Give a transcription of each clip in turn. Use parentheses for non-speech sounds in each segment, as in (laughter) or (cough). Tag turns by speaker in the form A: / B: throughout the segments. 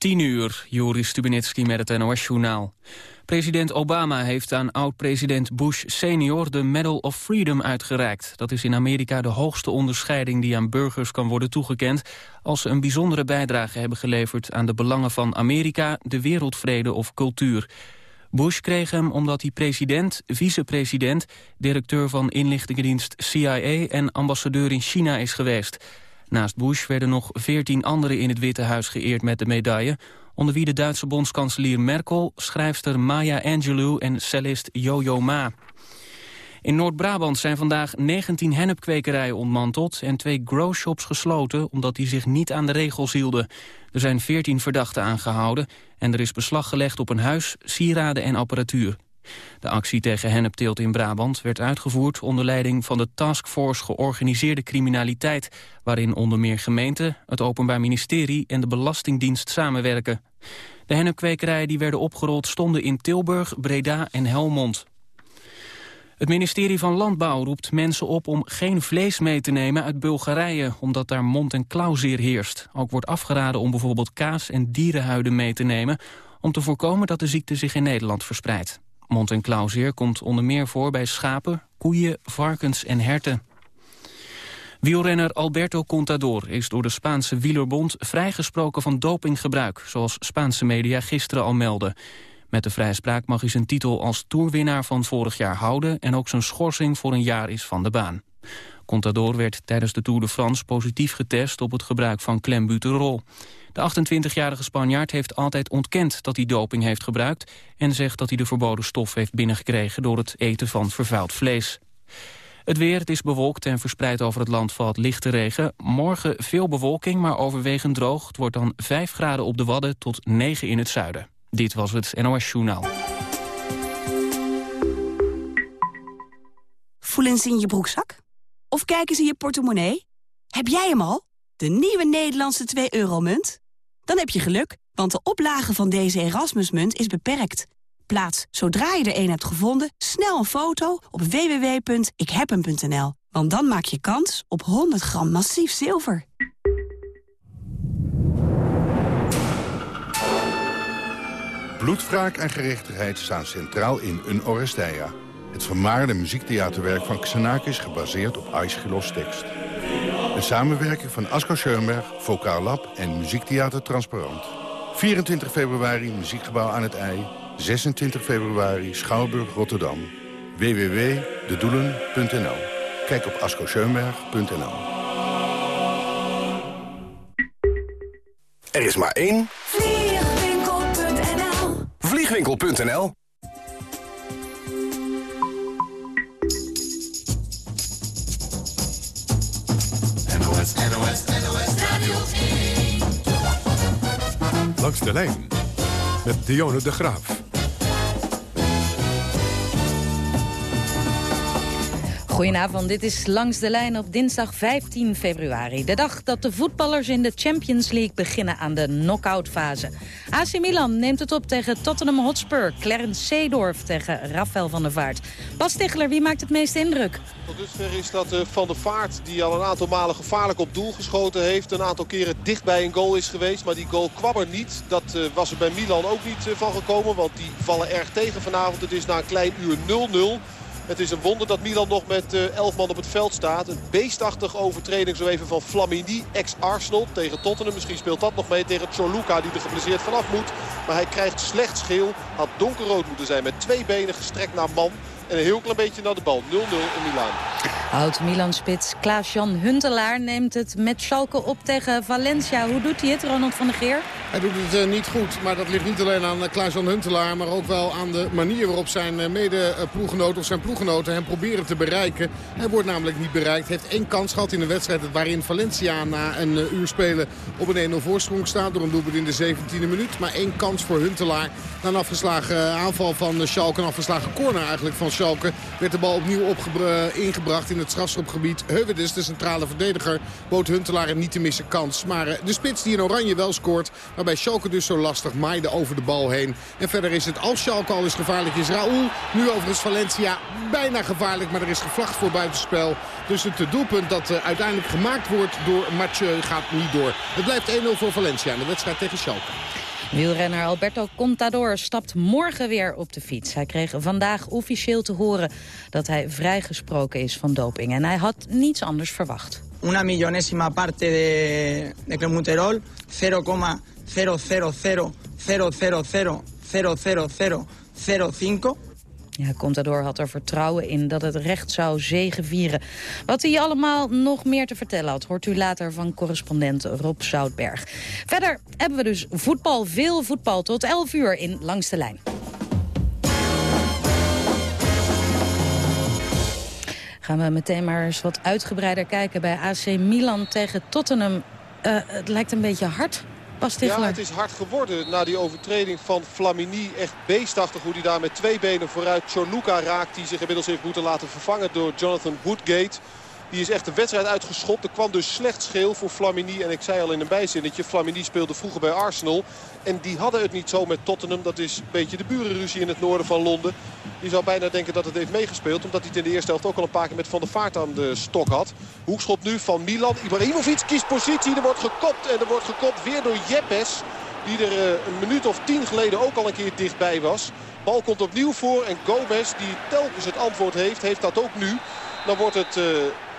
A: 10 uur, Joris Stubenitski met het NOS-journaal. President Obama heeft aan oud-president Bush senior de Medal of Freedom uitgereikt. Dat is in Amerika de hoogste onderscheiding die aan burgers kan worden toegekend... als ze een bijzondere bijdrage hebben geleverd aan de belangen van Amerika, de wereldvrede of cultuur. Bush kreeg hem omdat hij president, vicepresident, directeur van inlichtingendienst CIA en ambassadeur in China is geweest... Naast Bush werden nog veertien anderen in het Witte Huis geëerd met de medaille... onder wie de Duitse bondskanselier Merkel, schrijfster Maya Angelou en cellist Jojo Ma. In Noord-Brabant zijn vandaag 19 hennepkwekerijen ontmanteld... en twee growshops gesloten omdat die zich niet aan de regels hielden. Er zijn 14 verdachten aangehouden en er is beslag gelegd op een huis, sieraden en apparatuur. De actie tegen hennepteelt in Brabant werd uitgevoerd onder leiding van de Taskforce Georganiseerde Criminaliteit, waarin onder meer gemeenten, het Openbaar Ministerie en de Belastingdienst samenwerken. De hennepkwekerijen die werden opgerold stonden in Tilburg, Breda en Helmond. Het ministerie van Landbouw roept mensen op om geen vlees mee te nemen uit Bulgarije, omdat daar mond- en klauwzeer heerst. Ook wordt afgeraden om bijvoorbeeld kaas en dierenhuiden mee te nemen, om te voorkomen dat de ziekte zich in Nederland verspreidt. Mond- komt onder meer voor bij schapen, koeien, varkens en herten. Wielrenner Alberto Contador is door de Spaanse wielerbond vrijgesproken van dopinggebruik, zoals Spaanse media gisteren al melden. Met de vrijspraak mag hij zijn titel als toerwinnaar van vorig jaar houden en ook zijn schorsing voor een jaar is van de baan. Contador werd tijdens de Tour de France positief getest op het gebruik van klembuterol. De 28-jarige Spanjaard heeft altijd ontkend dat hij doping heeft gebruikt... en zegt dat hij de verboden stof heeft binnengekregen door het eten van vervuild vlees. Het weer, het is bewolkt en verspreid over het land valt lichte regen. Morgen veel bewolking, maar overwegend droog. Het wordt dan 5 graden op de Wadden tot 9 in het zuiden. Dit was het NOS Journaal.
B: Voelen ze in je broekzak? Of kijken ze in je portemonnee? Heb jij hem al? De nieuwe Nederlandse 2-euro-munt? Dan heb je geluk, want de oplage van deze Erasmusmunt is beperkt. Plaats, zodra je er een hebt gevonden, snel een foto op www.ikhebhem.nl. Want dan maak je kans op 100 gram massief zilver.
C: Bloedwraak en gerechtigheid staan centraal in Een Oresteia. Het vermaarde muziektheaterwerk van Xenakis gebaseerd op Aeschylus tekst. Een samenwerking van Asko Schoenberg, Vokaal Lab en Muziektheater Transparant. 24 februari Muziekgebouw aan het IJ. 26 februari Schouwburg Rotterdam. www.dedoelen.nl Kijk op askoschoenberg.nl
D: Er is maar één.
B: Vliegwinkel.nl
D: Vliegwinkel.nl
E: NOS, NOS, NOS Radio 1.
F: Langs de lijn met Dionne de Graaf.
G: Goedenavond, dit is Langs de Lijn op dinsdag 15 februari. De dag dat de voetballers in de Champions League beginnen aan de knock-out-fase. AC Milan neemt het op tegen Tottenham Hotspur. Clarence Seedorf tegen Rafael van der Vaart. Bas Ticheler, wie maakt het meeste indruk?
H: Tot dusver is dat eh, Van der Vaart die al een aantal malen gevaarlijk op doel geschoten heeft. Een aantal keren dicht bij een goal is geweest. Maar die goal kwam er niet. Dat eh, was er bij Milan ook niet eh, van gekomen. Want die vallen erg tegen vanavond. Het is na een klein uur 0-0. Het is een wonder dat Milan nog met 11 man op het veld staat. Een beestachtige overtreding zo even van Flamini, ex-Arsenal tegen Tottenham. Misschien speelt dat nog mee tegen Choluka die er geblesseerd vanaf moet. Maar hij krijgt slecht geel. Had donkerrood moeten zijn met twee benen gestrekt naar man. En een heel klein beetje naar de bal. 0-0 in Milaan.
G: Oud-Milan-spits Klaas-Jan Huntelaar neemt het met Schalke op tegen Valencia. Hoe doet hij het, Ronald van der Geer?
I: Hij doet het uh, niet goed, maar dat ligt niet alleen aan uh, Klaas-Jan Huntelaar... maar ook wel aan de manier waarop zijn uh, mede-ploeggenoten of zijn ploeggenoten hem proberen te bereiken. Hij wordt namelijk niet bereikt. Heeft één kans gehad in een wedstrijd waarin Valencia na een uur spelen op een 1-0 voorsprong staat... door een doelpunt in de 17e minuut. Maar één kans voor Huntelaar. Na een afgeslagen aanval van Schalke, een afgeslagen corner eigenlijk van Schalke... werd de bal opnieuw ingebracht in het strafschopgebied. Heuwedes, de centrale verdediger, bood Huntelaar een niet te missen kans. Maar de spits die in oranje wel scoort... Waarbij Schalke dus zo lastig maaide over de bal heen. En verder is het, als Schalke al is gevaarlijk, is Raúl. Nu overigens Valencia bijna gevaarlijk, maar er is gevlacht voor buitenspel. Dus het doelpunt dat uiteindelijk gemaakt wordt door Mathieu gaat niet door. Het blijft 1-0 voor Valencia in de wedstrijd tegen Schalke.
G: Wielrenner Alberto Contador stapt morgen weer op de fiets. Hij kreeg vandaag officieel te horen dat hij vrijgesproken is van doping. En hij had niets anders verwacht.
D: Una millonésima parte de, de clenbuterol, 0,000000005.
G: Ja, Contador had er vertrouwen in dat het recht zou zegevieren. Wat hij allemaal nog meer te vertellen had... hoort u later van correspondent Rob Zoutberg. Verder hebben we dus voetbal, veel voetbal... tot 11 uur in Langs de Lijn. Gaan we meteen maar eens wat uitgebreider kijken bij AC Milan tegen Tottenham. Uh, het lijkt een beetje hard
H: ja, het is hard geworden na die overtreding van Flamini. Echt beestachtig hoe hij daar met twee benen vooruit Chorluka raakt. Die zich inmiddels heeft moeten laten vervangen door Jonathan Woodgate. Die is echt de wedstrijd uitgeschopt. Er kwam dus slecht scheel voor Flamini. En ik zei al in een bijzinnetje, Flamini speelde vroeger bij Arsenal. En die hadden het niet zo met Tottenham. Dat is een beetje de burenruzie in het noorden van Londen. Je zou bijna denken dat het heeft meegespeeld. Omdat hij het in de eerste helft ook al een paar keer met Van der Vaart aan de stok had. Hoekschop nu van Milan. Ibrahimovic kiest positie. Er wordt gekopt en er wordt gekopt weer door Jeppes. Die er eh, een minuut of tien geleden ook al een keer dichtbij was. Bal komt opnieuw voor en Gomez die telkens het antwoord heeft, heeft dat ook nu. Dan wordt het uh,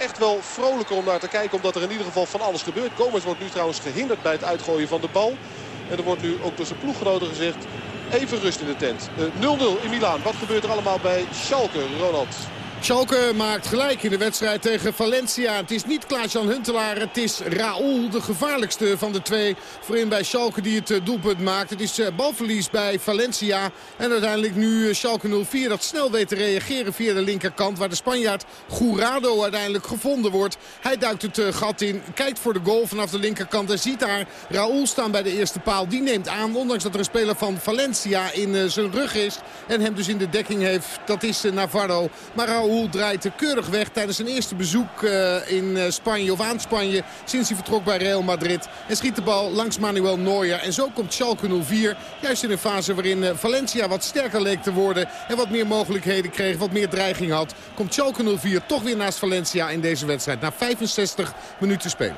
H: echt wel vrolijker om naar te kijken. Omdat er in ieder geval van alles gebeurt. Gomez wordt nu trouwens gehinderd bij het uitgooien van de bal. En er wordt nu ook door zijn ploeggenoten gezegd... even rust in de tent. 0-0 uh, in Milaan. Wat gebeurt er allemaal bij Schalke, Ronald?
I: Schalke maakt gelijk in de wedstrijd tegen Valencia. Het is niet Klaas-Jan Huntelaar, het is Raoul, de gevaarlijkste van de twee. Voorin bij Schalke die het eh, doelpunt maakt. Het is eh, balverlies bij Valencia. En uiteindelijk nu eh, Schalke 04 dat snel weet te reageren via de linkerkant. Waar de Spanjaard Jurado uiteindelijk gevonden wordt. Hij duikt het gat in, kijkt voor de goal vanaf de linkerkant. En ziet daar Raoul staan bij de eerste paal. Die neemt aan, ondanks dat er een speler van Valencia in zijn rug is. En hem dus in de dekking heeft. Dat is Navarro. Maar Raoul Raúl draait keurig weg tijdens zijn eerste bezoek eh, in eh, Spanje of aan Spanje sinds hij vertrok bij Real Madrid. En schiet de bal langs Manuel Neuer. En zo komt Schalke 04 juist in een fase waarin eh, Valencia wat sterker leek te worden. En wat meer mogelijkheden kreeg, wat meer dreiging had. Komt Schalke 04 toch weer naast Valencia in deze wedstrijd. Na 65 minuten spelen.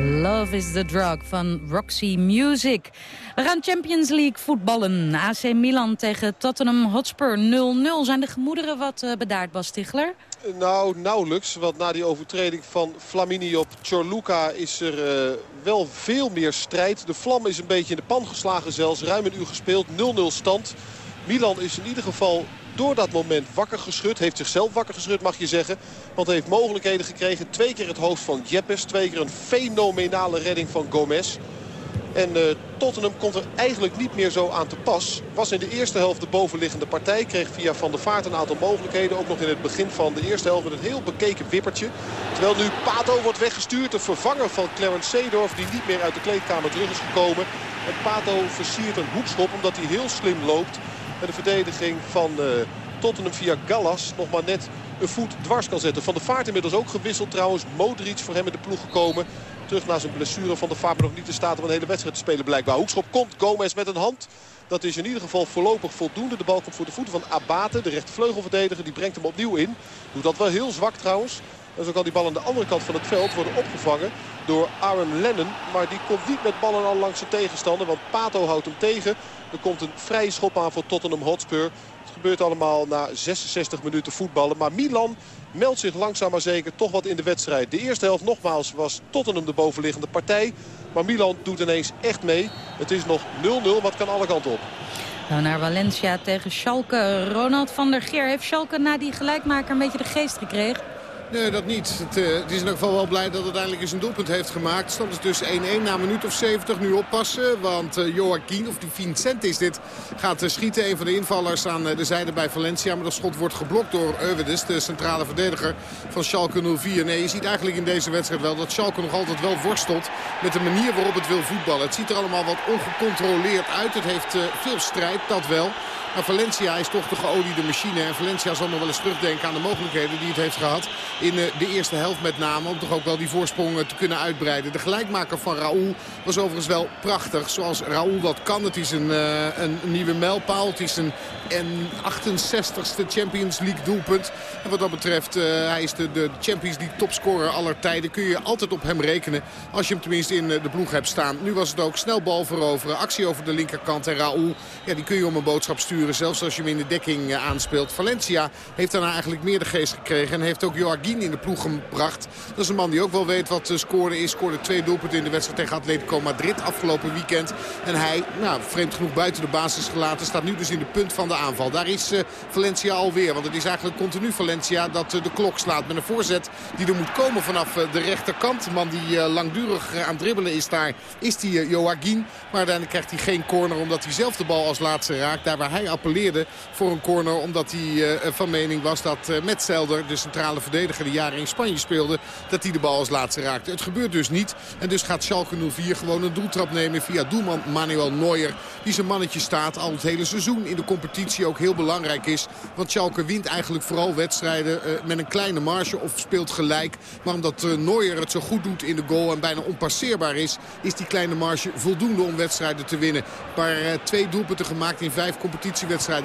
J: Love is the Drug
G: van Roxy Music. We gaan Champions League voetballen. AC Milan tegen Tottenham Hotspur 0-0. Zijn de gemoederen wat eh, bedaard, Bas Stigler?
H: Nou, nauwelijks. Want na die overtreding van Flamini op Chorluca is er eh, wel veel meer strijd. De vlam is een beetje in de pan geslagen zelfs. Ruim een uur gespeeld, 0-0 stand. Milan is in ieder geval door dat moment wakker geschud. Heeft zichzelf wakker geschud mag je zeggen. Want heeft mogelijkheden gekregen. Twee keer het hoofd van Jeppes. Twee keer een fenomenale redding van Gomez. En uh, Tottenham komt er eigenlijk niet meer zo aan te pas. Was in de eerste helft de bovenliggende partij. Kreeg via Van der Vaart een aantal mogelijkheden. Ook nog in het begin van de eerste helft een heel bekeken wippertje. Terwijl nu Pato wordt weggestuurd. De vervanger van Clarence Seedorf die niet meer uit de kleedkamer terug is gekomen. En Pato versiert een hoekschop omdat hij heel slim loopt. De verdediging van uh, Tottenham via Gallas nog maar net een voet dwars kan zetten. Van de Vaart inmiddels ook gewisseld trouwens. Modric voor hem in de ploeg gekomen. Terug naar zijn blessure van de Vaart maar nog niet in staat om een hele wedstrijd te spelen blijkbaar. Hoekschop komt Gomez met een hand. Dat is in ieder geval voorlopig voldoende. De bal komt voor de voeten van Abate, de rechtervleugelverdediger. Die brengt hem opnieuw in. Doet dat wel heel zwak trouwens. En zo kan die bal aan de andere kant van het veld worden opgevangen door Aaron Lennon. Maar die komt niet met ballen al langs zijn tegenstander. Want Pato houdt hem tegen. Er komt een vrije schop aan voor Tottenham Hotspur. Het gebeurt allemaal na 66 minuten voetballen. Maar Milan meldt zich langzaam maar zeker toch wat in de wedstrijd. De eerste helft nogmaals was Tottenham de bovenliggende partij. Maar Milan doet ineens echt mee. Het is nog 0-0, wat kan alle kanten op.
G: Nou, naar Valencia tegen Schalke. Ronald van der Geer heeft Schalke na die gelijkmaker een beetje de geest gekregen.
I: Nee, dat niet. Het, uh, het, is in ieder geval wel blij dat het uiteindelijk eens een doelpunt heeft gemaakt. Stand is dus 1-1 na een minuut of 70. Nu oppassen, want uh, Joaquin, of die Vincent is dit, gaat uh, schieten. Een van de invallers aan de zijde bij Valencia. Maar dat schot wordt geblokt door Euwedes, de centrale verdediger van Schalke 04. Nee, je ziet eigenlijk in deze wedstrijd wel dat Schalke nog altijd wel worstelt met de manier waarop het wil voetballen. Het ziet er allemaal wat ongecontroleerd uit. Het heeft veel strijd, dat wel. Maar Valencia is toch de geoliede machine. En Valencia zal nog wel eens terugdenken aan de mogelijkheden die het heeft gehad. In de eerste helft met name. Om toch ook wel die voorsprong te kunnen uitbreiden. De gelijkmaker van Raúl was overigens wel prachtig. Zoals Raúl dat kan. Het is een, een nieuwe mijlpaal. Het is een, een 68ste Champions League doelpunt. En wat dat betreft, hij is de, de Champions League topscorer aller tijden. Kun je altijd op hem rekenen. Als je hem tenminste in de ploeg hebt staan. Nu was het ook snel bal veroveren. Actie over de linkerkant. En Raúl, ja, die kun je om een boodschap sturen. Zelfs als je hem in de dekking uh, aanspeelt. Valencia heeft daarna eigenlijk meer de geest gekregen. En heeft ook Joaquin in de ploeg gebracht. Dat is een man die ook wel weet wat uh, scoren is. Scoorde twee doelpunten in de wedstrijd tegen Atletico Madrid afgelopen weekend. En hij, nou, vreemd genoeg buiten de basis gelaten. Staat nu dus in de punt van de aanval. Daar is uh, Valencia alweer. Want het is eigenlijk continu Valencia dat de klok slaat. Met een voorzet die er moet komen vanaf de rechterkant. De man die langdurig aan het dribbelen is daar, is die Joaquin. Maar uiteindelijk krijgt hij geen corner omdat hij zelf de bal als laatste raakt. Daar waar hij appelleerde voor een corner. Omdat hij uh, van mening was dat uh, Metzelder, de centrale verdediger die jaren in Spanje speelde, dat hij de bal als laatste raakte. Het gebeurt dus niet. En dus gaat Schalke 04 gewoon een doeltrap nemen via doelman Manuel Neuer. Die zijn mannetje staat al het hele seizoen in de competitie ook heel belangrijk is. Want Schalke wint eigenlijk vooral wedstrijden uh, met een kleine marge of speelt gelijk. Maar omdat Neuer het zo goed doet in de goal en bijna onpasseerbaar is, is die kleine marge voldoende om wedstrijden te winnen. Maar twee doelpunten gemaakt in vijf competities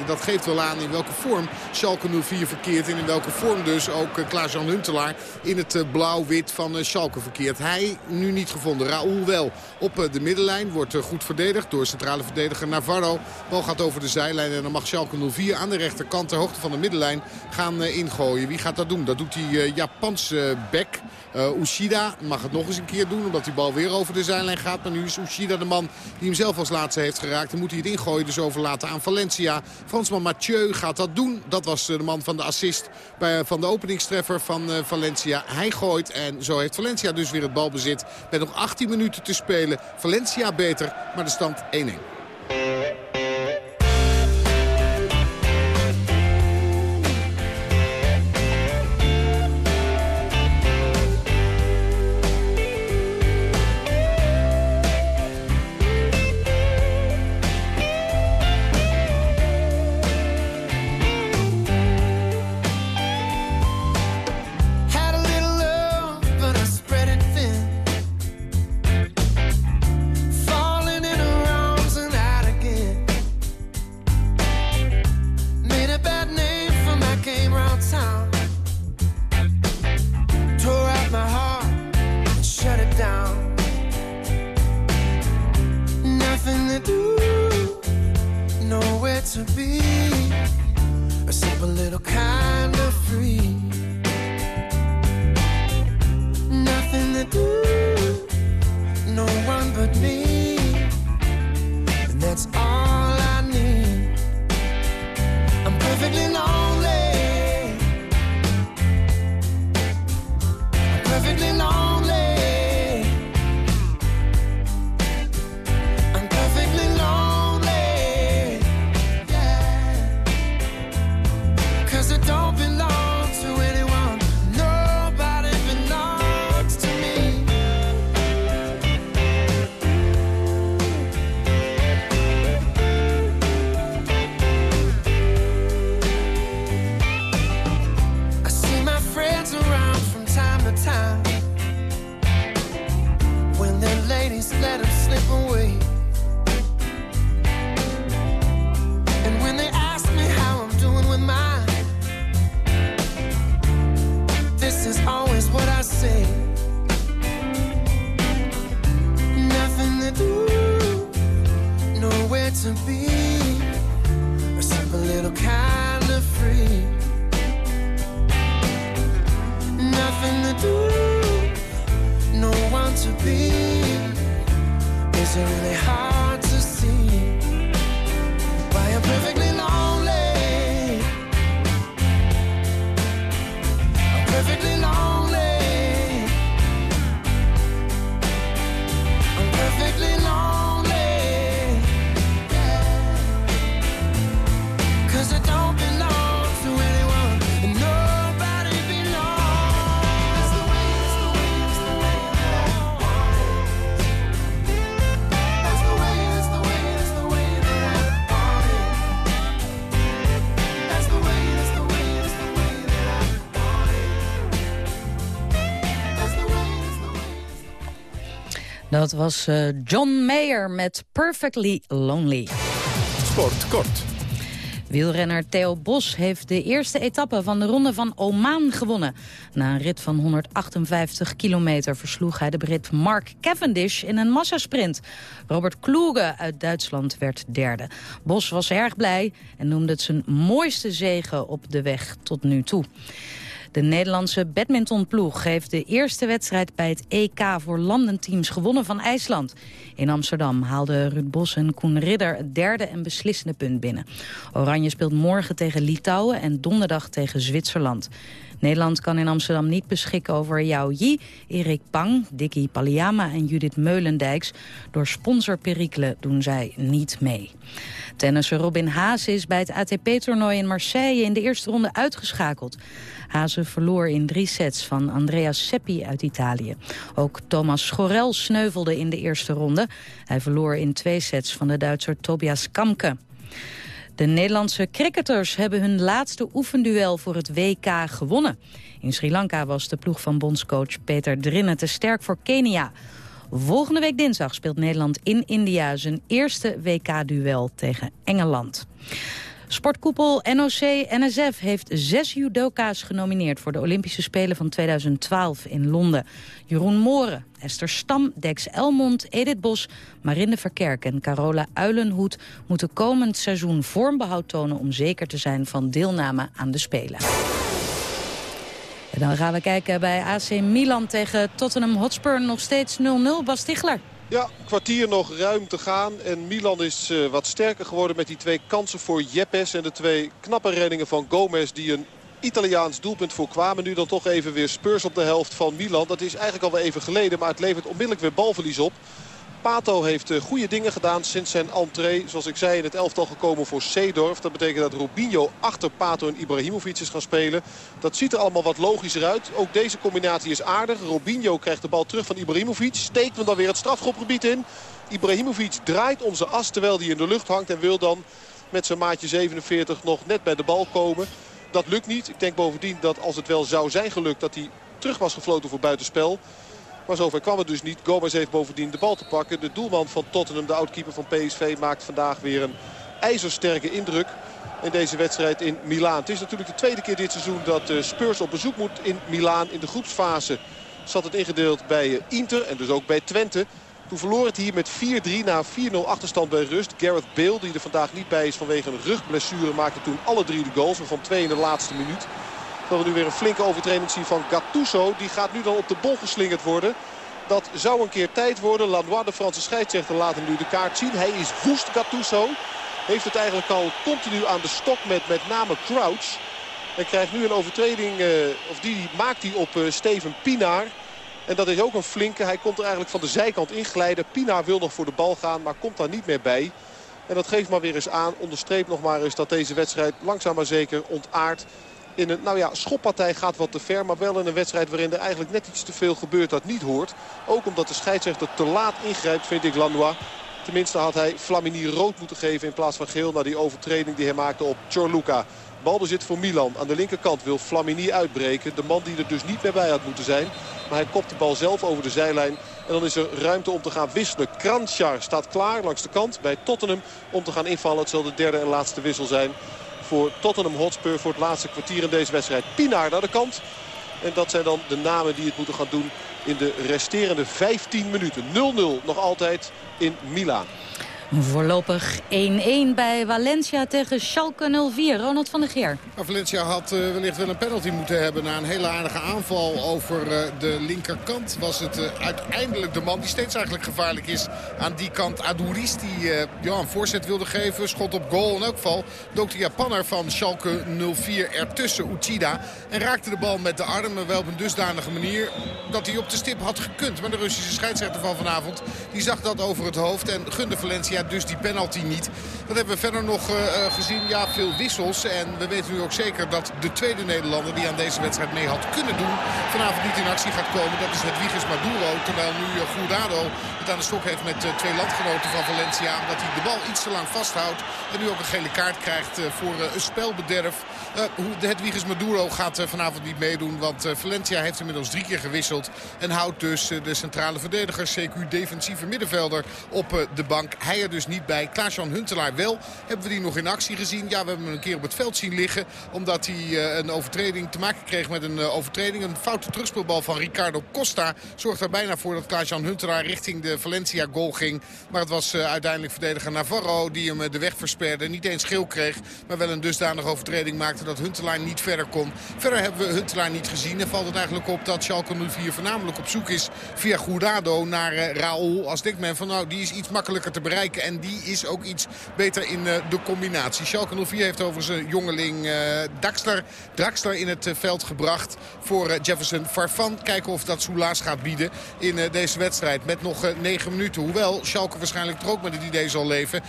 K: Dat geeft wel aan in welke vorm Schalke 04 verkeert. En in welke vorm dus ook uh, Klaas-Jan Huntelaar in het uh, blauw-wit van uh, Schalke verkeert. Hij nu niet gevonden. Raoul wel op de middenlijn. Wordt goed verdedigd door centrale verdediger Navarro. Bal gaat over de zijlijn en dan mag Schalke 04 aan de rechterkant ter hoogte van de middenlijn gaan ingooien. Wie gaat dat doen? Dat doet die Japanse bek. Uh, Ushida mag het nog eens een keer doen omdat die bal weer over de zijlijn gaat. Maar nu is Ushida de man die hem zelf als laatste heeft geraakt. Dan moet hij het ingooien dus overlaten aan Valencia. Fransman Mathieu gaat dat doen. Dat was de man van de assist bij, van de openingstreffer van uh, Valencia. Hij gooit en zo heeft Valencia dus weer het balbezit. Met nog 18 minuten te spelen. Valencia beter, maar de stand 1-1.
G: Dat was uh, John Mayer met Perfectly Lonely.
F: Sport kort.
G: Wielrenner Theo Bos heeft de eerste etappe van de Ronde van Oman gewonnen. Na een rit van 158 kilometer versloeg hij de Brit Mark Cavendish in een massasprint. Robert Kloege uit Duitsland werd derde. Bos was erg blij en noemde het zijn mooiste zegen op de weg tot nu toe. De Nederlandse badmintonploeg heeft de eerste wedstrijd bij het EK voor landenteams gewonnen van IJsland. In Amsterdam haalden Ruud Bos en Koen Ridder het derde en beslissende punt binnen. Oranje speelt morgen tegen Litouwen en donderdag tegen Zwitserland. Nederland kan in Amsterdam niet beschikken over Yao Yi, Erik Pang, Dicky Paliama en Judith Meulendijks. Door sponsorperikelen doen zij niet mee. Tennisser Robin Haas is bij het ATP-toernooi in Marseille in de eerste ronde uitgeschakeld. Hazen verloor in drie sets van Andrea Seppi uit Italië. Ook Thomas Schorel sneuvelde in de eerste ronde. Hij verloor in twee sets van de Duitser Tobias Kamke. De Nederlandse cricketers hebben hun laatste oefenduel voor het WK gewonnen. In Sri Lanka was de ploeg van bondscoach Peter Drinnen te sterk voor Kenia. Volgende week dinsdag speelt Nederland in India zijn eerste WK-duel tegen Engeland. Sportkoepel NOC-NSF heeft zes judoka's genomineerd... voor de Olympische Spelen van 2012 in Londen. Jeroen Mooren, Esther Stam, Dex Elmond, Edith Bos... Marinde Verkerk en Carola Uilenhoed... moeten komend seizoen vormbehoud tonen... om zeker te zijn van deelname aan de Spelen. En dan gaan we kijken bij AC Milan tegen Tottenham Hotspur. Nog steeds 0-0. Bas Stigler.
H: Ja, kwartier nog ruim te gaan. En Milan is uh, wat sterker geworden met die twee kansen voor Jeppes. En de twee knappe reddingen van Gomez die een Italiaans doelpunt voorkwamen. Nu dan toch even weer Spurs op de helft van Milan. Dat is eigenlijk alweer even geleden, maar het levert onmiddellijk weer balverlies op. Pato heeft uh, goede dingen gedaan sinds zijn entree. Zoals ik zei in het elftal gekomen voor Seedorf. Dat betekent dat Robinho achter Pato en Ibrahimovic is gaan spelen. Dat ziet er allemaal wat logischer uit. Ook deze combinatie is aardig. Robinho krijgt de bal terug van Ibrahimovic. Steekt hem dan weer het strafschopgebied in. Ibrahimovic draait om zijn as terwijl hij in de lucht hangt. En wil dan met zijn maatje 47 nog net bij de bal komen. Dat lukt niet. Ik denk bovendien dat als het wel zou zijn gelukt dat hij terug was gefloten voor buitenspel. Maar zover kwam het dus niet. Gomez heeft bovendien de bal te pakken. De doelman van Tottenham, de oudkeeper van PSV, maakt vandaag weer een ijzersterke indruk in deze wedstrijd in Milaan. Het is natuurlijk de tweede keer dit seizoen dat eh, Spurs op bezoek moet in Milaan. In de groepsfase zat het ingedeeld bij eh, Inter en dus ook bij Twente. Toen verloor het hier met 4-3 na 4-0 achterstand bij rust. Gareth Bale, die er vandaag niet bij is vanwege een rugblessure, maakte toen alle drie de goals. Van twee in de laatste minuut. Terwijl we nu weer een flinke overtreding zien van Gattuso. Die gaat nu dan op de bol geslingerd worden. Dat zou een keer tijd worden. Lanois, de Franse scheidsrechter, laat hem nu de kaart zien. Hij is woest, Gattuso. Heeft het eigenlijk al continu aan de stok met met name Crouch. En krijgt nu een overtreding, uh, of die maakt hij op uh, Steven Pinaar. En dat is ook een flinke. Hij komt er eigenlijk van de zijkant inglijden. Pinaar wil nog voor de bal gaan, maar komt daar niet meer bij. En dat geeft maar weer eens aan. Onderstreept nog maar eens dat deze wedstrijd langzaam maar zeker ontaart in een nou ja, schoppartij gaat wat te ver. Maar wel in een wedstrijd waarin er eigenlijk net iets te veel gebeurt dat niet hoort. Ook omdat de scheidsrechter te laat ingrijpt vind ik Lanois. Tenminste had hij Flamini rood moeten geven in plaats van geel... na die overtreding die hij maakte op Chorluca. Balbezit voor Milan. Aan de linkerkant wil Flamini uitbreken. De man die er dus niet meer bij had moeten zijn. Maar hij kopt de bal zelf over de zijlijn. En dan is er ruimte om te gaan wisselen. Kranjčar staat klaar langs de kant bij Tottenham om te gaan invallen. Het zal de derde en laatste wissel zijn voor Tottenham Hotspur voor het laatste kwartier in deze wedstrijd. Pinaar naar de kant. En dat zijn dan de namen die het moeten gaan doen in de resterende 15 minuten. 0-0 nog altijd in Milaan.
G: Voorlopig 1-1 bij Valencia tegen Schalke 04. Ronald van der Geer.
I: Valencia had uh, wellicht wel een penalty moeten hebben... na een hele aardige aanval over uh, de linkerkant. Was het uh, uiteindelijk de man die steeds eigenlijk gevaarlijk is aan die kant. Adouris die ja, een voorzet wilde geven. Schot op goal. In elk geval dook de Japanner van Schalke 04 ertussen, Uchida. En raakte de bal met de armen wel op een dusdanige manier... dat hij op de stip had gekund. Maar de Russische scheidsrechter van vanavond die zag dat over het hoofd... en gunde Valencia dus die penalty niet. Dat hebben we verder nog uh, gezien. Ja, veel wissels. En we weten nu ook zeker dat de tweede Nederlander die aan deze wedstrijd mee had kunnen doen... vanavond niet in actie gaat komen. Dat is het Wiegers Maduro. Terwijl nu uh, Gourdado het aan de stok heeft met twee landgenoten van Valencia. Omdat hij de bal iets te lang vasthoudt. En nu ook een gele kaart krijgt voor een spelbederf. Het Wiegers Maduro gaat vanavond niet meedoen. Want Valencia heeft inmiddels drie keer gewisseld. En houdt dus de centrale verdediger, CQ defensieve middenvelder, op de bank. Hij er dus niet bij. Klaas-Jan Huntelaar wel. Hebben we die nog in actie gezien? Ja, we hebben hem een keer op het veld zien liggen. Omdat hij een overtreding te maken kreeg met een overtreding. Een foute terugspeelbal van Ricardo Costa. Zorgt er bijna voor dat Klaas-Jan Huntelaar richting de Valencia goal ging. Maar het was uiteindelijk verdediger Navarro die hem de weg versperde. Niet eens geel kreeg, maar wel een dusdanige overtreding maakte dat Huntelaar niet verder kon. Verder hebben we Huntelaar niet gezien. En valt het eigenlijk op dat Schalke 04 voornamelijk op zoek is via Gourdado naar Raoul. Als denkt men van nou die is iets makkelijker te bereiken. En die is ook iets beter in uh, de combinatie. Schalke 04 heeft over zijn jongeling uh, Daxler, Draxler in het uh, veld gebracht voor Jefferson Farfan. Kijken of dat soelaas gaat bieden in deze wedstrijd met nog 9 minuten. Hoewel Schalke waarschijnlijk er ook met het idee zal leven. 1-1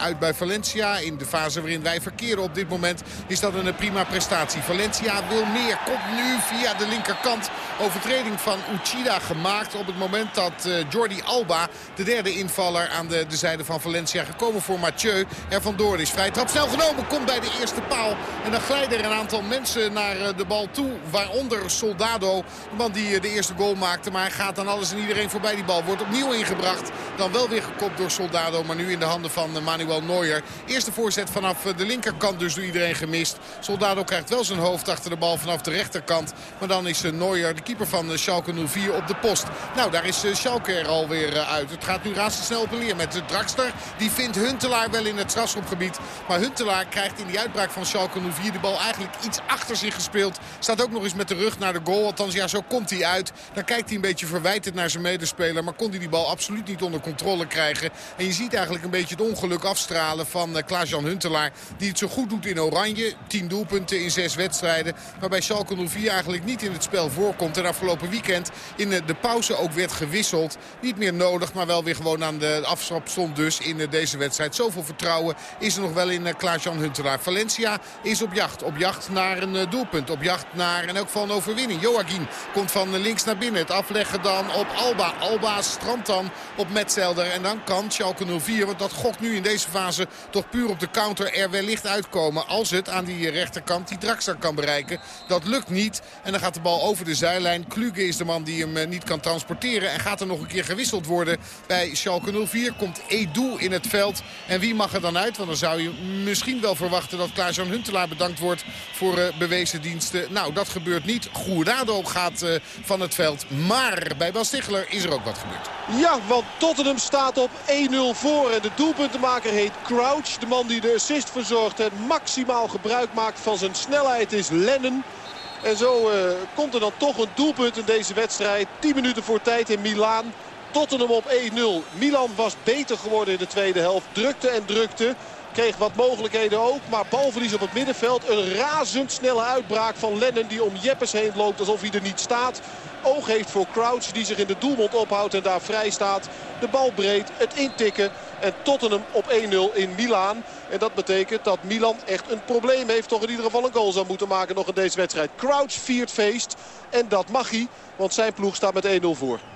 I: uit bij Valencia in de fase waarin wij verkeren op dit moment. Is dat een prima prestatie. Valencia wil meer. Komt nu via de linkerkant. Overtreding van Uchida gemaakt op het moment dat uh, Jordi Alba, de derde invaller aan de, de zijde van Valencia, gekomen voor Mathieu, er vandoor is. Vrij trap snel genomen, komt bij de eerste paal. En dan glijden er een aantal mensen naar uh, de bal toe. Waaronder Soldado, de man die uh, de eerste goal maakte. Maar hij gaat dan alles en iedereen voorbij die bal. Wordt opnieuw ingebracht. Dan wel weer gekopt door Soldado, maar nu in de handen van Manuel Neuer. Eerste voorzet vanaf de linkerkant dus door iedereen gemist. Soldado krijgt wel zijn hoofd achter de bal vanaf de rechterkant. Maar dan is Neuer, de keeper van Schalke 04, op de post. Nou, daar is Schalke er alweer uit. Het gaat nu razendsnel op en neer met de Drakster. Die vindt Huntelaar wel in het strafschopgebied. Maar Huntelaar krijgt in die uitbraak van Schalke 04 de bal eigenlijk iets achter zich gespeeld. Staat ook nog eens met de rug naar de goal. Althans, ja, zo komt hij uit. Dan kijkt hij een beetje verwijtend naar zijn medespeler. Maar kon hij die bal absoluut niet onder controle krijgen. En je ziet eigenlijk een beetje het ongeluk afstralen van Klaas-Jan Huntelaar. Die het zo goed doet in oranje. 10 doelpunten in zes wedstrijden. Waarbij Schalke 04 eigenlijk niet in het spel voorkomt. En afgelopen weekend in de pauze ook werd gewisseld. Niet meer nodig, maar wel weer gewoon aan de aftrap stond dus in deze wedstrijd. Zoveel vertrouwen is er nog wel in Klaas-Jan Huntelaar. Valencia is op jacht. Op jacht naar een doelpunt. Op jacht naar in elk geval een overwinning. Joaquin komt van links naar binnen. Het afleggen dan op Alba. Alba strandt dan op Metzelder. En dan kan Schalke 04, want dat gokt nu in deze fase toch puur op de counter er wellicht uitkomen. Als het aan die rechterkant die Draxler kan bereiken. Dat lukt niet. En dan gaat de bal over de zijlijn. Kluge is de man die hem niet kan transporteren. En gaat er nog een keer gewisseld worden bij Schalke 04. Komt Edu in het veld. En wie mag er dan uit? Want dan zou je misschien wel verwachten dat Klaas-Jan Huntelaar bedankt wordt voor uh, bewezen diensten. Nou, dat gebeurt niet. Goerado gaat uh, van het veld. Maar bij Bas Stichler is er ook wat gebeurd.
H: Ja, want Tottenham staat op 1-0 voor. En de doelpuntenmaker heet Crouch. De man die de assist verzorgt en maximaal gebruik maakt van zijn snelheid is Lennon. En zo uh, komt er dan toch een doelpunt in deze wedstrijd. 10 minuten voor tijd in Milaan. Tottenham op 1-0. Milan was beter geworden in de tweede helft. Drukte en drukte. Kreeg wat mogelijkheden ook. Maar balverlies op het middenveld. Een razendsnelle uitbraak van Lennon die om Jeppes heen loopt alsof hij er niet staat. Oog heeft voor Crouch die zich in de doelmond ophoudt en daar vrij staat. De bal breed, het intikken. En Tottenham op 1-0 in Milaan. En dat betekent dat Milan echt een probleem heeft. Toch in ieder geval een goal zou moeten maken nog in deze wedstrijd. Crouch viert feest. En dat mag hij. Want zijn ploeg staat met 1-0 voor.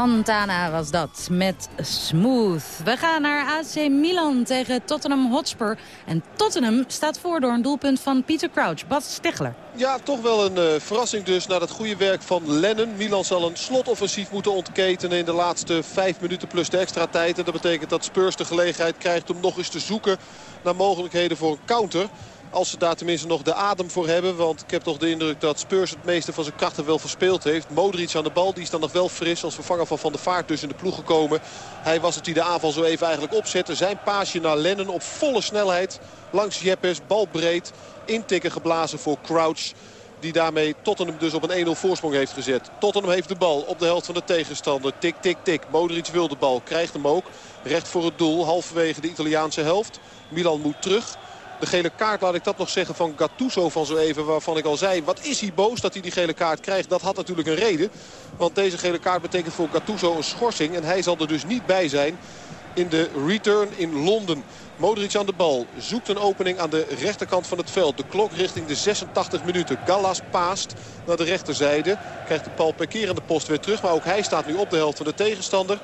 G: Santana was dat, met Smooth. We gaan naar AC Milan tegen Tottenham Hotspur. En Tottenham staat voor door een doelpunt van Peter Crouch. Bas Stegler.
H: Ja, toch wel een eh, verrassing dus na het goede werk van Lennon. Milan zal een slotoffensief moeten ontketenen in de laatste vijf minuten plus de extra tijd. En dat betekent dat Spurs de gelegenheid krijgt om nog eens te zoeken naar mogelijkheden voor een counter. Als ze daar tenminste nog de adem voor hebben. Want ik heb toch de indruk dat Spurs het meeste van zijn krachten wel verspeeld heeft. Modric aan de bal, die is dan nog wel fris. Als vervanger van Van der Vaart dus in de ploeg gekomen. Hij was het die de aanval zo even eigenlijk opzette. Zijn paasje naar Lennon op volle snelheid. Langs Jeppes, bal breed. Intikken geblazen voor Crouch. Die daarmee Tottenham dus op een 1-0 voorsprong heeft gezet. Tottenham heeft de bal op de helft van de tegenstander. Tik, tik, tik. Modric wil de bal. Krijgt hem ook. Recht voor het doel. Halverwege de Italiaanse helft. Milan moet terug. De gele kaart, laat ik dat nog zeggen, van Gattuso van zo even. Waarvan ik al zei, wat is hij boos dat hij die gele kaart krijgt. Dat had natuurlijk een reden. Want deze gele kaart betekent voor Gattuso een schorsing. En hij zal er dus niet bij zijn in de return in Londen. Modric aan de bal. Zoekt een opening aan de rechterkant van het veld. De klok richting de 86 minuten. Gallas paast naar de rechterzijde. Krijgt de bal per keer aan de post weer terug. Maar ook hij staat nu op de helft van de tegenstander.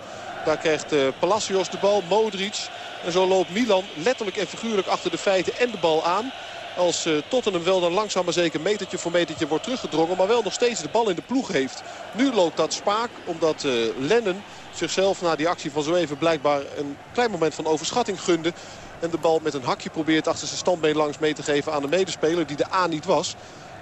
H: Daar krijgt eh, Palacios de bal. Modric. En zo loopt Milan letterlijk en figuurlijk achter de feiten en de bal aan. Als eh, Tottenham wel dan langzaam maar zeker metertje voor metertje wordt teruggedrongen. Maar wel nog steeds de bal in de ploeg heeft. Nu loopt dat spaak omdat eh, Lennon zichzelf na die actie van zo even blijkbaar een klein moment van overschatting gunde. En de bal met een hakje probeert achter zijn standbeen langs mee te geven aan de medespeler die de A niet was.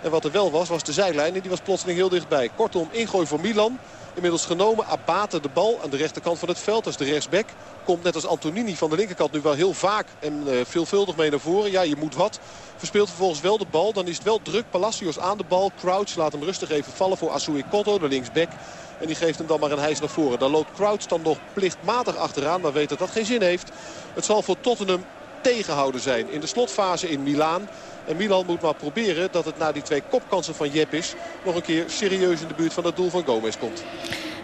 H: En wat er wel was, was de zijlijn en die was plotseling heel dichtbij. Kortom, ingooi voor Milan. Inmiddels genomen. Abate de bal aan de rechterkant van het veld. Is de rechtsback. Komt net als Antonini van de linkerkant nu wel heel vaak en uh, veelvuldig mee naar voren. Ja, je moet wat. Verspeelt vervolgens wel de bal. Dan is het wel druk. Palacios aan de bal. Crouch laat hem rustig even vallen voor Asui Kotto, de linksback. En die geeft hem dan maar een hijs naar voren. Dan loopt Crouch dan nog plichtmatig achteraan. Maar weet dat dat geen zin heeft. Het zal voor Tottenham tegenhouden zijn in de slotfase in Milaan. En Milan moet maar proberen dat het na die twee kopkansen van Jeppis... nog een keer serieus in de buurt van het doel van Gomez komt.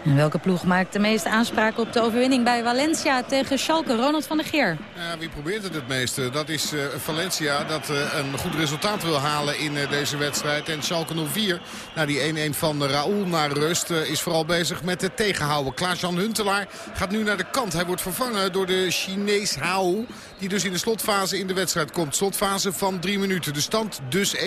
G: En welke ploeg maakt de meeste aanspraak op de overwinning bij Valencia tegen Schalke? Ronald van der Geer.
I: Ja, wie probeert het het meeste? Dat is uh, Valencia dat uh, een goed resultaat wil halen in uh, deze wedstrijd. En Schalke 04, na die 1-1 van Raoul naar rust, is vooral bezig met het tegenhouden. Klaas-Jan Huntelaar gaat nu naar de kant. Hij wordt vervangen door de Chinees Hao. Die dus in de slotfase in de wedstrijd komt. Slotfase van drie minuten. De stand dus 1-1.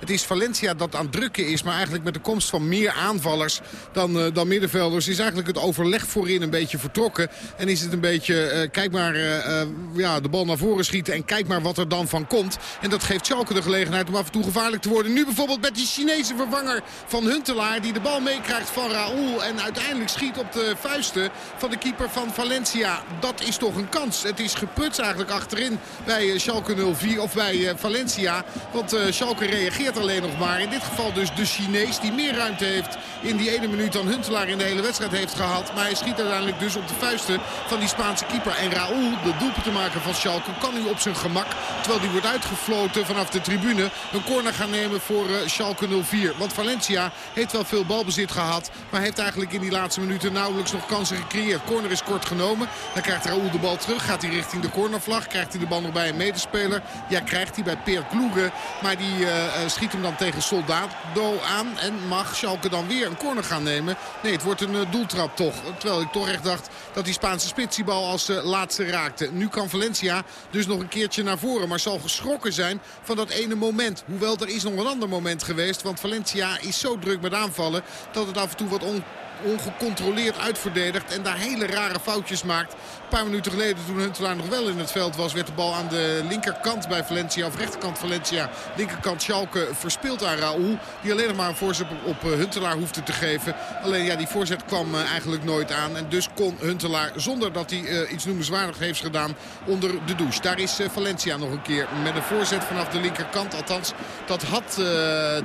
I: Het is Valencia dat aan het drukken is. Maar eigenlijk met de komst van meer aanvallers dan, dan middenvelders is eigenlijk het overleg voorin een beetje vertrokken. En is het een beetje, uh, kijk maar, uh, ja, de bal naar voren schieten en kijk maar wat er dan van komt. En dat geeft Schalke de gelegenheid om af en toe gevaarlijk te worden. Nu bijvoorbeeld met die Chinese vervanger van Huntelaar die de bal meekrijgt van Raoul. En uiteindelijk schiet op de vuisten van de keeper van Valencia. Dat is toch een kans. Het is geprutst eigenlijk achterin bij Schalke 04 of bij Valencia. Want Schalke reageert alleen nog maar. In dit geval dus de Chinees die meer ruimte heeft in die ene minuut dan Huntelaar in de hele wedstrijd heeft gehad. Maar hij schiet uiteindelijk dus op de vuisten van die Spaanse keeper. En Raúl, de doelpuntenmaker van Schalke, kan nu op zijn gemak, terwijl die wordt uitgefloten vanaf de tribune, een corner gaan nemen voor Schalke 04. Want Valencia heeft wel veel balbezit gehad, maar heeft eigenlijk in die laatste minuten nauwelijks nog kansen gecreëerd. Corner is kort genomen. Dan krijgt Raúl de bal terug, gaat hij richting de Krijgt hij de bal nog bij een medespeler. Ja, krijgt hij bij Peer Kloegen. Maar die uh, schiet hem dan tegen Soldado aan. En mag Schalke dan weer een corner gaan nemen? Nee, het wordt een eh, doeltrap toch. Terwijl ik toch echt dacht dat die Spaanse spits die bal als eh, laatste raakte. Nu kan Valencia dus nog een keertje naar voren. Maar zal geschrokken zijn van dat ene moment. Hoewel er is nog een ander moment geweest. Want Valencia is zo druk met aanvallen dat het af en toe wat on ongecontroleerd uitverdedigt. En daar hele rare foutjes maakt. Een paar minuten geleden toen Huntelaar nog wel in het veld was... werd de bal aan de linkerkant bij Valencia, of rechterkant Valencia... linkerkant Schalke verspeeld aan Raoul. Die alleen nog maar een voorzet op, eh, Huntelaar hoefde te geven. Alleen ja, die voorzet kwam eh, eigenlijk nooit aan. En dus kon Huntelaar, zonder dat hij eh, iets noemenswaardigs heeft gedaan... onder de douche. Daar is Valencia nog een keer met een voorzet vanaf de linkerkant. Althans, dat had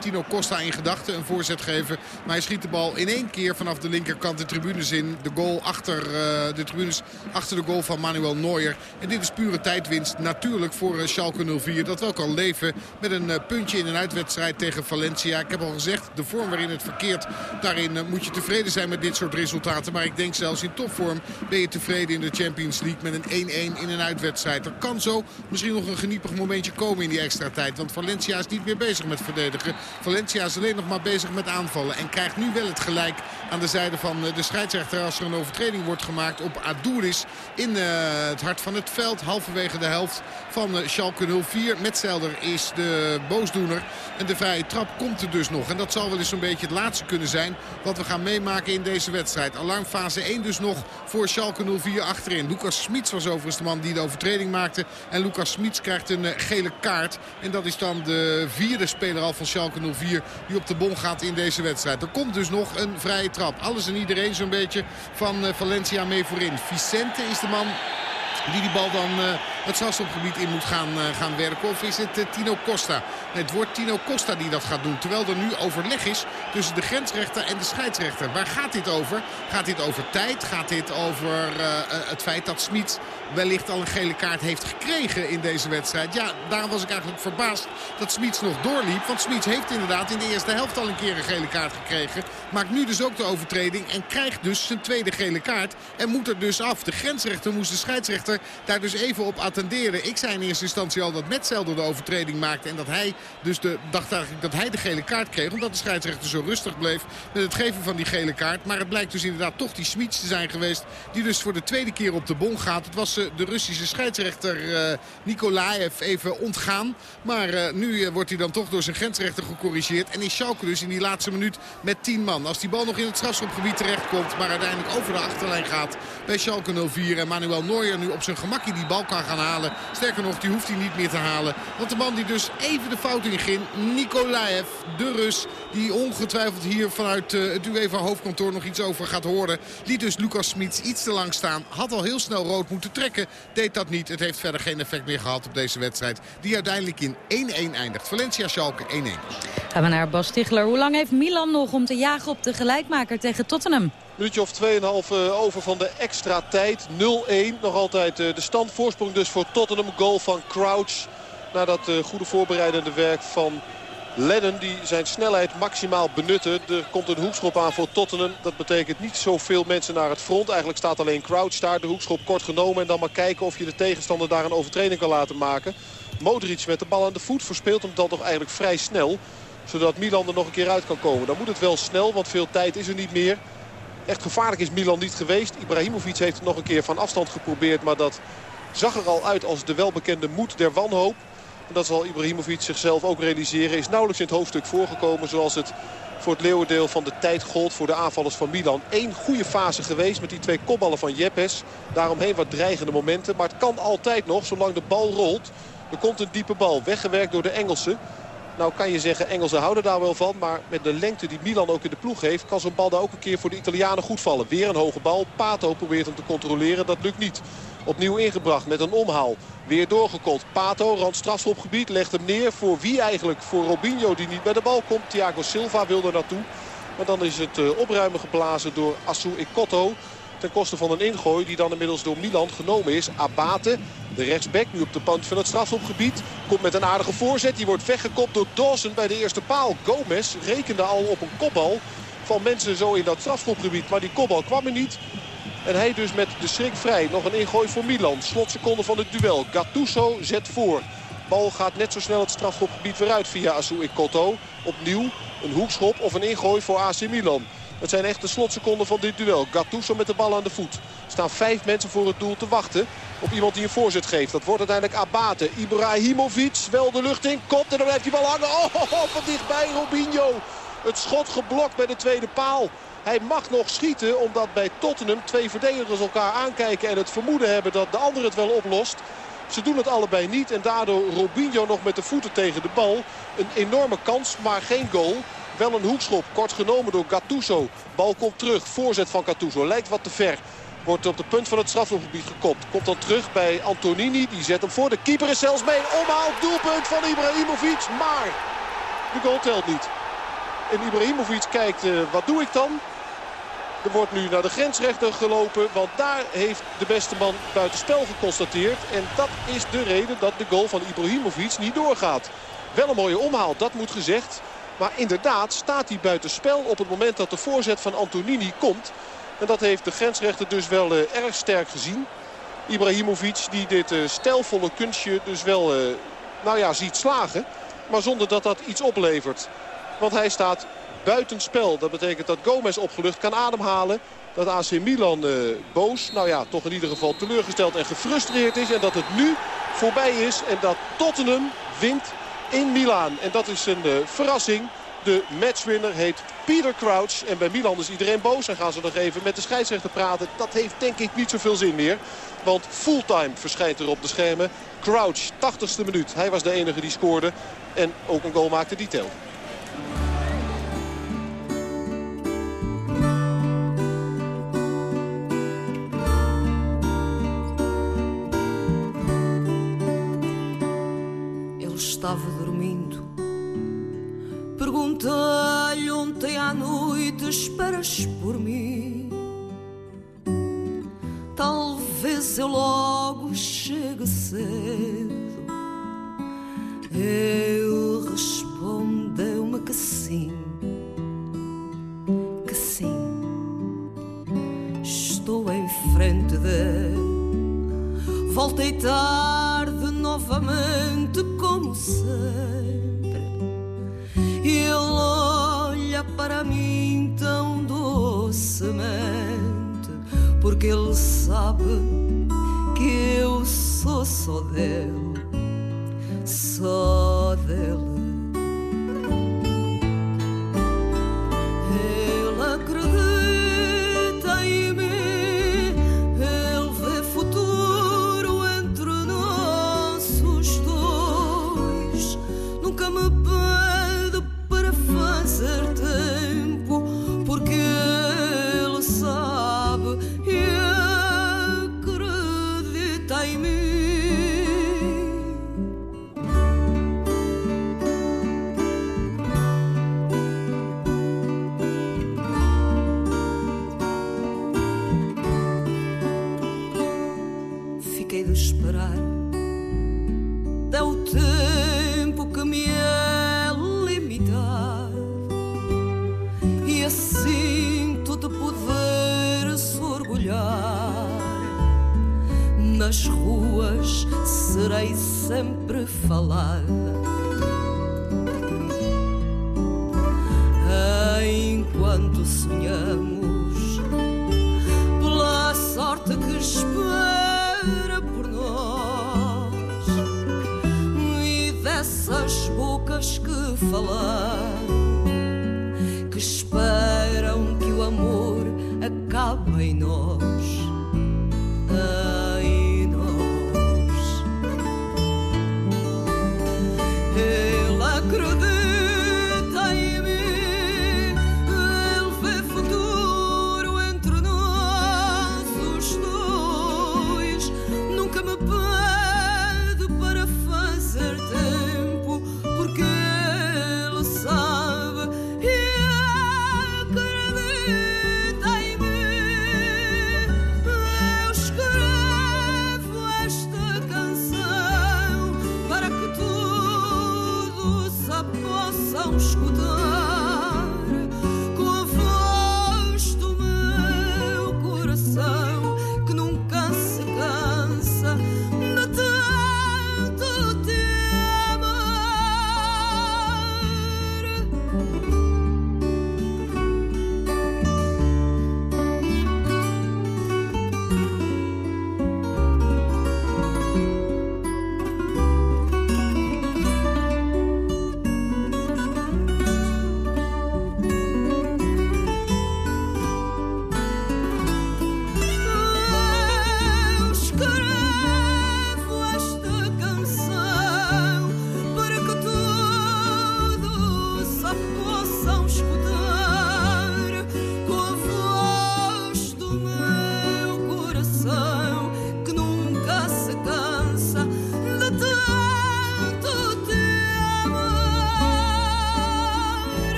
I: Tino Costa in gedachten, een voorzet geven. Maar hij schiet de bal in één keer vanaf de linkerkant de tribunes in. De goal achter eh, de tribunes, achter de goal van Manuel Neuer. En dit is pure tijdwinst natuurlijk voor eh, Schalke 04. Dat wel kan leven met een eh, puntje in een uitwedstrijd tegen Valencia. Ik heb al gezegd, de vorm waarin het verkeert, daarin moet je tevreden zijn met dit soort resultaten. Maar ik denk zelfs in topvorm ben je tevreden in de Champions League met een 1-1 in een uitwedstrijd. Er kan zo misschien nog een geniepig momentje komen in die extra tijd. Want Valencia is niet meer bezig met verdedigen. Valencia is alleen nog maar bezig met aanvallen. En krijgt nu wel het gelijk aan de zijde van eh, de scheidsrechter als er een overtreding wordt gemaakt op Adouris in eh, het hart van het veld. Halverwege de helft van eh, Schalke 04. Metzelder is de boosdoener. En de vrije trap komt er dus nog. En dat zal wel eens zo'n beetje het laatste kunnen zijn wat we gaan meemaken in deze wedstrijd. Alarmfase 1 dus nog voor Schalke 04 achterin. Lucas Smits was overigens de man die de overtreding maakte. En Lucas Smits krijgt een gele kaart. En dat is dan de vierde speler al van Schalke 04 die op de bon gaat in deze wedstrijd. Er komt dus nog een vrije trap. Alles en iedereen zo'n beetje van eh, Valencia mee voorin. Vicente is de man die die bal dan uh, het strafschopgebied in moet gaan, uh, gaan werken. Of is het uh, Tino Costa? Het wordt Tino Costa die dat gaat doen. Terwijl er nu overleg is tussen de grensrechter en de scheidsrechter. Waar gaat dit over? Gaat dit over tijd? Gaat dit over het feit dat Smit wellicht al een gele kaart heeft gekregen in deze wedstrijd? Ja, daarom was ik eigenlijk verbaasd dat Smits nog doorliep. Want Smits heeft inderdaad in de eerste helft al een keer een gele kaart gekregen. Maakt nu dus ook de overtreding en krijgt dus zijn tweede gele kaart. En moet er dus af. De grensrechter moest de scheidsrechter daar dus even op attenderen. Ik zei in eerste instantie al dat Metzelder de overtreding maakte. En dat hij dus de, dacht eigenlijk dat hij de gele kaart kreeg. Omdat de scheidsrechter zo rustig bleef met het geven van die gele kaart. Maar het blijkt dus inderdaad toch die Smits te zijn geweest. Die dus voor de tweede keer op de bon gaat. Het was uh, de Russische scheidsrechter uh, Nikolaev even ontgaan. Maar uh, nu wordt hij dan toch door zijn grensrechter gecorrigeerd. En is Schalke dus in die laatste minuut met 10 man. Als die bal nog in het strafschopgebied terechtkomt. Maar uiteindelijk over de achterlijn gaat bij Schalke 04. En Manuel Neuer nu op zijn gemakje die bal kan gaan halen. Sterker nog, die hoeft hij niet meer te halen. Want de man die dus even de fout inging, Nikolaev, de Rus... die ongetwijfeld hier vanuit uh, het UEFA hoofdkantoor nog iets over gaat horen... liet dus Lucas Smits iets te lang staan. Had al heel snel rood moeten trekken. Deed dat niet. Het heeft verder geen effect meer gehad op deze wedstrijd. Die uiteindelijk in 1-1 eindigt. Valencia-Schalke 1-1.
G: Gaan we naar Bas Stigler. Hoe lang heeft Milan nog om te jagen op de gelijkmaker tegen Tottenham?
H: Minuutje of 2,5 over van de extra tijd. 0-1 nog altijd de stand. Voorsprong dus voor Tottenham. Goal van Crouch. Na dat goede voorbereidende werk van Lennon die zijn snelheid maximaal benutten. Er komt een hoekschop aan voor Tottenham. Dat betekent niet zoveel mensen naar het front. Eigenlijk staat alleen Crouch daar. De hoekschop kort genomen. En dan maar kijken of je de tegenstander daar een overtreding kan laten maken. Modric met de bal aan de voet verspeelt hem dan toch eigenlijk vrij snel. Zodat Milan er nog een keer uit kan komen. Dan moet het wel snel, want veel tijd is er niet meer. Echt gevaarlijk is Milan niet geweest. Ibrahimovic heeft het nog een keer van afstand geprobeerd. Maar dat zag er al uit als de welbekende moed der wanhoop. En dat zal Ibrahimovic zichzelf ook realiseren. Is nauwelijks in het hoofdstuk voorgekomen zoals het voor het leeuwendeel van de tijd gold voor de aanvallers van Milan. Eén goede fase geweest met die twee kopballen van Jeppes. Daaromheen wat dreigende momenten. Maar het kan altijd nog, zolang de bal rolt. Er komt een diepe bal, weggewerkt door de Engelsen. Nou kan je zeggen, Engelsen houden daar wel van. Maar met de lengte die Milan ook in de ploeg heeft... kan zo'n bal daar ook een keer voor de Italianen goed vallen. Weer een hoge bal. Pato probeert hem te controleren. Dat lukt niet. Opnieuw ingebracht met een omhaal. Weer doorgekold. Pato, rand strafschopgebied, legt hem neer. Voor wie eigenlijk? Voor Robinho die niet bij de bal komt. Thiago Silva wil er naartoe. Maar dan is het uh, opruimen geblazen door Asu Ikoto. Ten koste van een ingooi die dan inmiddels door Milan genomen is. Abate, de rechtsback, nu op de punt van het strafschopgebied. Komt met een aardige voorzet. Die wordt weggekopt door Dawson bij de eerste paal. Gomez rekende al op een kopbal van mensen zo in dat strafschopgebied. Maar die kopbal kwam er niet. En hij dus met de schrik vrij. Nog een ingooi voor Milan. Slotseconde van het duel. Gattuso zet voor. Bal gaat net zo snel het strafschopgebied weer uit via Asu Ikoto. Opnieuw een hoekschop of een ingooi voor AC Milan. Het zijn echt de slotseconden van dit duel. Gattuso met de bal aan de voet. Er staan vijf mensen voor het doel te wachten op iemand die een voorzet geeft. Dat wordt uiteindelijk Abate. Ibrahimovic wel de lucht in. Kopt en dan blijft die bal hangen. Oh, oh, oh van dichtbij Robinho. Het schot geblokt bij de tweede paal. Hij mag nog schieten omdat bij Tottenham twee verdedigers elkaar aankijken... en het vermoeden hebben dat de ander het wel oplost. Ze doen het allebei niet en daardoor Robinho nog met de voeten tegen de bal. Een enorme kans, maar geen goal. Wel een hoekschop, kort genomen door Gattuso. Bal komt terug, voorzet van Gattuso. Lijkt wat te ver. Wordt op de punt van het strafschopgebied gekopt. Komt dan terug bij Antonini. Die zet hem voor. De keeper is zelfs mee. Omhaal, doelpunt van Ibrahimovic. Maar de goal telt niet. En Ibrahimovic kijkt, eh, wat doe ik dan? Er wordt nu naar de grensrechter gelopen. Want daar heeft de beste man buitenspel geconstateerd. En dat is de reden dat de goal van Ibrahimovic niet doorgaat. Wel een mooie omhaal, dat moet gezegd. Maar inderdaad staat hij buitenspel op het moment dat de voorzet van Antonini komt. En dat heeft de grensrechter dus wel eh, erg sterk gezien. Ibrahimovic die dit eh, stijlvolle kunstje dus wel eh, nou ja, ziet slagen. Maar zonder dat dat iets oplevert. Want hij staat buitenspel. Dat betekent dat Gomez opgelucht kan ademhalen. Dat AC Milan boos, nou ja, toch in ieder geval teleurgesteld en gefrustreerd is. En dat het nu voorbij is en dat Tottenham wint in Milaan. En dat is een eh, verrassing. De matchwinner heet Peter Crouch. En bij Milan is iedereen boos. En gaan ze nog even met de scheidsrechter praten. Dat heeft denk ik niet zoveel zin meer. Want fulltime verschijnt er op de schermen. Crouch, 80ste minuut. Hij was de enige die scoorde. En ook een goal maakte die
L: estava à noite: Esperas por mim? Talvez eu logo chegue cedo. Ele respondeu-me que sim, que sim. Estou em frente dele. Voltei tarde novamente, como sempre. Para mim tão docemente, porque ele sabe que eu sou só dele, só dele. Nas ruas serei sempre falada. Enquanto sonhamos pela sorte que espera por nós e dessas bocas que falam que esperam que o amor acabe em nós.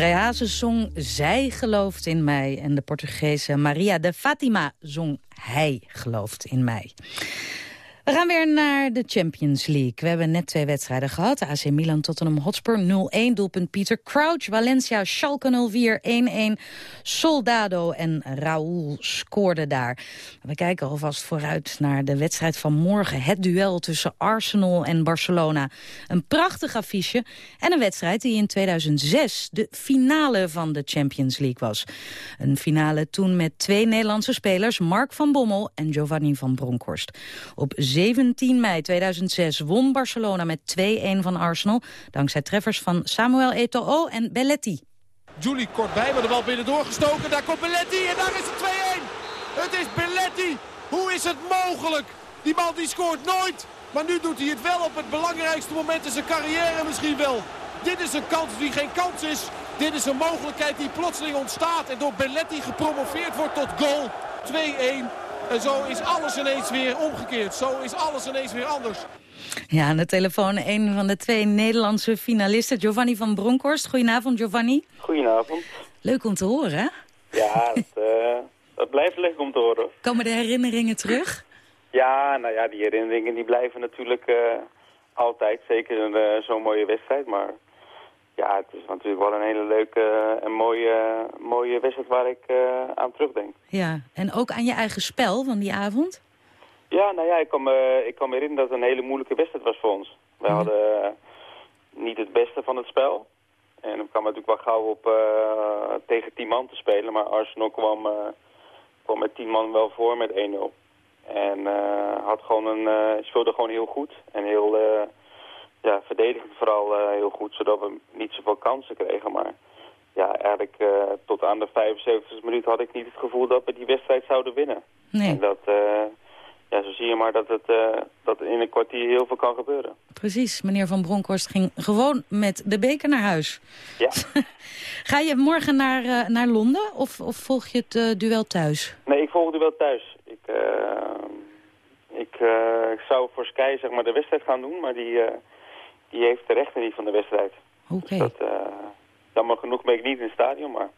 G: André zong Zij gelooft in mij. En de Portugese Maria de Fatima zong Hij gelooft in mij. We gaan weer naar de Champions League. We hebben net twee wedstrijden gehad. AC Milan, Tottenham Hotspur 0-1. Doelpunt Pieter Crouch. Valencia, Schalke 0-4, 1-1. Soldado en Raúl scoorden daar. We kijken alvast vooruit naar de wedstrijd van morgen. Het duel tussen Arsenal en Barcelona. Een prachtig affiche. En een wedstrijd die in 2006 de finale van de Champions League was. Een finale toen met twee Nederlandse spelers. Mark van Bommel en Giovanni van Bronckhorst. Op 17 mei 2006 won Barcelona met 2-1 van Arsenal... dankzij treffers van Samuel Eto'o en Belletti.
M: Julie kort bij, maar de bal binnen doorgestoken. Daar komt Belletti en daar is het 2-1. Het is Belletti. Hoe is het mogelijk? Die man die scoort nooit. Maar nu doet hij het wel op het belangrijkste moment in zijn carrière misschien wel. Dit is een kans die geen kans is. Dit is een mogelijkheid die plotseling ontstaat. En door Belletti gepromoveerd wordt tot goal. 2-1. En zo is alles ineens weer omgekeerd. Zo is alles ineens weer anders.
G: Ja, aan de telefoon een van de twee Nederlandse finalisten, Giovanni van Bronckhorst. Goedenavond, Giovanni.
N: Goedenavond.
G: Leuk om te horen, hè?
N: Ja, dat, eh, dat blijft leuk om te horen.
G: Komen de herinneringen terug?
N: Ja, nou ja, die herinneringen die blijven natuurlijk eh, altijd. Zeker een eh, zo'n mooie wedstrijd. Maar ja, het is natuurlijk wel een hele leuke en mooie, mooie wedstrijd waar ik eh, aan terugdenk.
G: Ja, en ook aan je eigen spel van die avond?
N: Ja, nou ja, ik kan, me, ik kan me herinneren dat het een hele moeilijke wedstrijd was voor ons. We hadden eh, niet het beste van het spel. En dan kwam natuurlijk wel gauw op eh, tegen 10 man te spelen. Maar Arsenal kwam, eh, kwam met 10 man wel voor met 1-0. En eh, had gewoon een, eh, speelde gewoon heel goed. En heel eh, ja, verdedigend vooral eh, heel goed. Zodat we niet zoveel kansen kregen. Maar ja, eigenlijk eh, tot aan de 75 minuut had ik niet het gevoel dat we die wedstrijd zouden winnen.
G: Nee.
N: En dat, eh, ja, zo zie je maar dat, het, dat in een kwartier heel veel kan gebeuren.
G: Precies, meneer Van Bronckhorst ging gewoon met de beker naar huis.
N: Ja. (laughs)
G: Ga je morgen naar, naar Londen of, of volg je het duel thuis?
N: Nee, ik volgde wel thuis. Ik, ik, ik zou voor Sky zeg maar, de wedstrijd gaan doen, maar die, die heeft de rechten niet van de wedstrijd.
G: Oké.
N: Dus dat, eh, jammer genoeg ben ik niet in het stadion, maar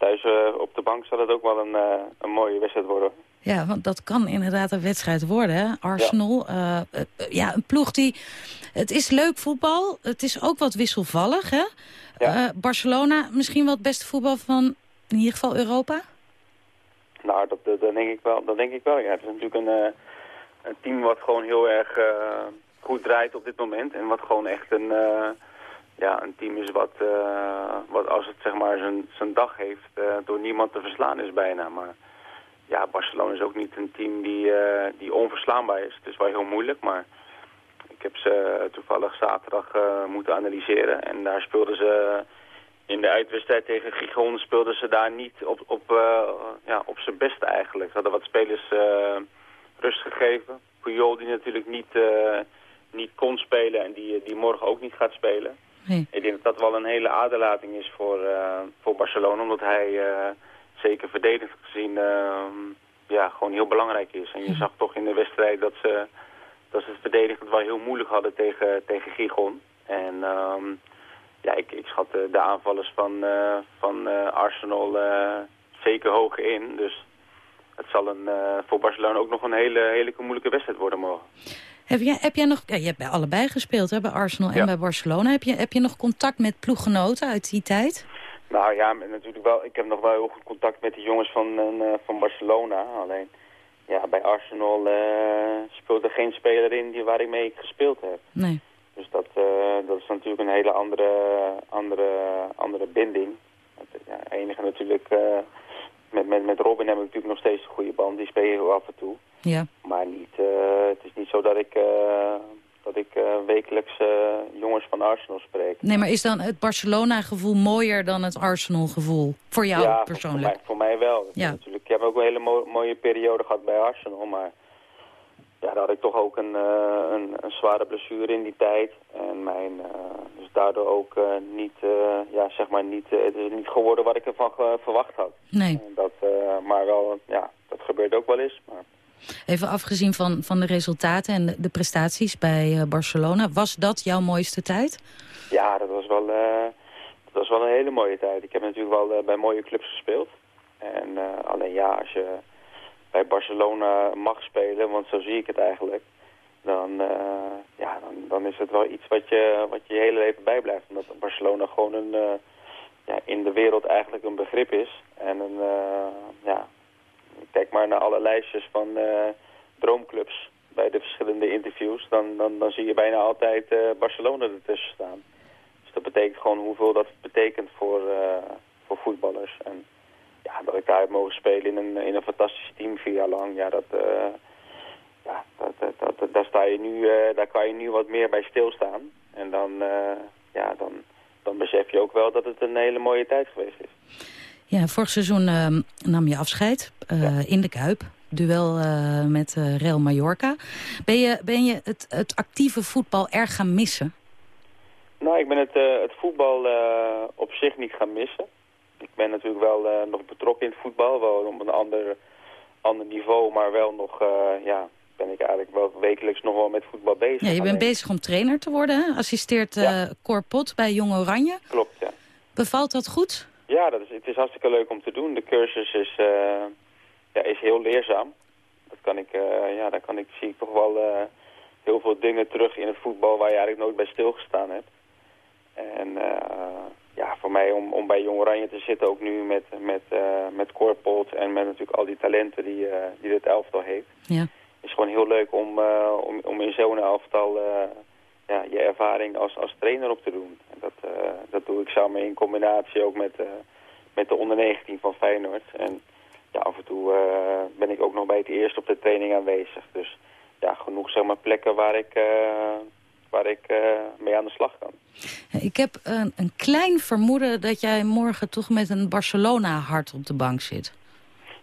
N: thuis eh, op de bank zal het ook wel een, eh, een mooie wedstrijd worden.
G: Ja, want dat kan inderdaad een wedstrijd worden, hè? Arsenal, eh, ja, een ploeg die... Het is leuk voetbal, het is ook wat wisselvallig, hè? Barcelona, misschien wel het beste voetbal van in ieder geval Europa?
N: Nou, dat, dat, dat denk ik wel. Dat denk ik wel. Ja, het is natuurlijk een, een team wat gewoon heel erg goed draait op dit moment. En wat gewoon echt een, eh, ja, een team is wat, eh, wat als het zeg maar zijn, zijn dag heeft, eh, door niemand te verslaan is bijna. Maar ja, Barcelona is ook niet een team die, die onverslaanbaar is. Het is wel heel moeilijk, maar ik heb ze toevallig zaterdag moeten analyseren. En daar speelden ze in de uitwedstrijd tegen Gijon speelden ze daar niet op, op, ja, op zijn best eigenlijk. Ze hadden wat spelers rust gegeven. Puyol die natuurlijk niet, niet kon spelen en die, die morgen ook niet gaat spelen.
G: Nee.
N: Ik denk dat dat wel een hele aderlating is voor, eh, voor Barcelona. Omdat hij eh, zeker verdedigend gezien eh, ja, gewoon heel belangrijk is. En je zag toch in de wedstrijd dat ze, dat ze het verdedigend wel heel moeilijk hadden tegen, tegen Gijon. En ehm, ja, ik, ik schat de, de aanvallers van, eh, van eh, Arsenal eh, zeker hoog in. Dus het zal een, eh, voor Barcelona ook nog een hele, hele moeilijke wedstrijd worden morgen.
G: Heb jij, heb jij nog, ja, je hebt bij allebei gespeeld, hè, bij Arsenal en
N: Ja.
G: bij Barcelona. Heb je, heb je nog contact met ploeggenoten uit die tijd?
N: Nou ja, natuurlijk wel. Ik heb nog wel heel goed contact met de jongens van, eh, van Barcelona. Alleen ja, bij Arsenal eh, speelde geen speler in die, waar ik mee gespeeld heb.
G: Nee.
N: Dus dat, eh, dat is natuurlijk een hele andere, andere, andere binding. Het ja, enige natuurlijk, eh, met, met, met Robin heb ik natuurlijk nog steeds een goede band. Die speel je heel af en toe.
G: Ja.
N: Maar niet, eh, het is niet zo dat ik, eh, dat ik eh, wekelijks jongens van Arsenal spreek.
G: Nee, maar is dan het Barcelona-gevoel mooier dan het Arsenal-gevoel? Voor jou
N: ja,
G: persoonlijk?
N: Voor mij, voor mij wel.
G: Ja.
N: Natuurlijk, ik heb ook een hele mo- mooie periode gehad bij Arsenal, maar ja, daar had ik toch ook een, een, een zware blessure in die tijd. En mijn, dus daardoor ook niet, ja, zeg maar niet, het is niet geworden wat ik ervan verwacht had.
G: Nee.
N: En Dat, maar wel, ja, dat gebeurt ook wel eens. Maar
G: Even afgezien van, van de resultaten en de, prestaties bij eh, Barcelona. Was dat jouw mooiste tijd?
N: ja, dat was wel, eh, dat was wel een hele mooie tijd. Ik heb natuurlijk wel eh, bij mooie clubs gespeeld. En alleen ja, als je bij Barcelona mag spelen, want zo zie ik het eigenlijk, dan, ja, dan, dan is het wel iets wat je, wat je hele leven bijblijft. Omdat Barcelona gewoon een, ja, in de wereld eigenlijk een begrip is. En een, ja, kijk maar naar alle lijstjes van eh, droomclubs bij de verschillende interviews. Dan, dan, dan zie je bijna altijd eh, Barcelona ertussen staan. Dus dat betekent gewoon hoeveel dat betekent voor, eh, voor voetballers. En ja, dat ik daar heb mogen spelen in een, in een fantastisch team vier jaar lang. Ja, dat, ja, dat, dat, dat, daar, sta je nu, daar kan je nu wat meer bij stilstaan. En dan, ja, dan, dan besef je ook wel dat het een hele mooie tijd geweest is.
G: Ja, vorig seizoen ehm, nam je afscheid eh, in de Kuip. Duel eh, met eh, Real Mallorca. Ben je, ben je het, het actieve voetbal erg gaan missen?
N: Nou, ik ben het, het voetbal op zich niet gaan missen. Ik ben natuurlijk wel nog betrokken in het voetbal, wel op een ander, ander niveau, maar wel nog, ja, ben ik eigenlijk wel wekelijks nog wel met voetbal bezig.
G: Ja, je bent bezig om trainer te worden. Hè? Assisteert eh Cor Pot bij Jong Oranje.
N: Klopt, ja.
G: Bevalt dat goed?
N: Ja, dat is, het is hartstikke leuk om te doen. De cursus is, eh, ja, is heel leerzaam. Dat kan ik, eh, ja, daar kan ik, zie ik toch wel eh, heel veel dingen terug in het voetbal waar je eigenlijk nooit bij stilgestaan hebt. En ja, voor mij om, om bij Jong Oranje te zitten, ook nu met, met, met Corpot en met natuurlijk al die talenten die, die dit elftal heeft,
G: Ja.
N: is gewoon heel leuk om, om, om in zo'n elftal ja, je ervaring als, als trainer op te doen. En dat, eh, dat doe ik samen in combinatie ook met, eh, met de onder 19 van Feyenoord. En ja, af en toe eh, ben ik ook nog bij het eerst op de training aanwezig. Dus ja, genoeg zeg maar, plekken waar ik, waar ik mee aan de slag kan.
G: Ik heb een, een klein vermoeden dat jij morgen toch met een Barcelona-hart op de bank zit.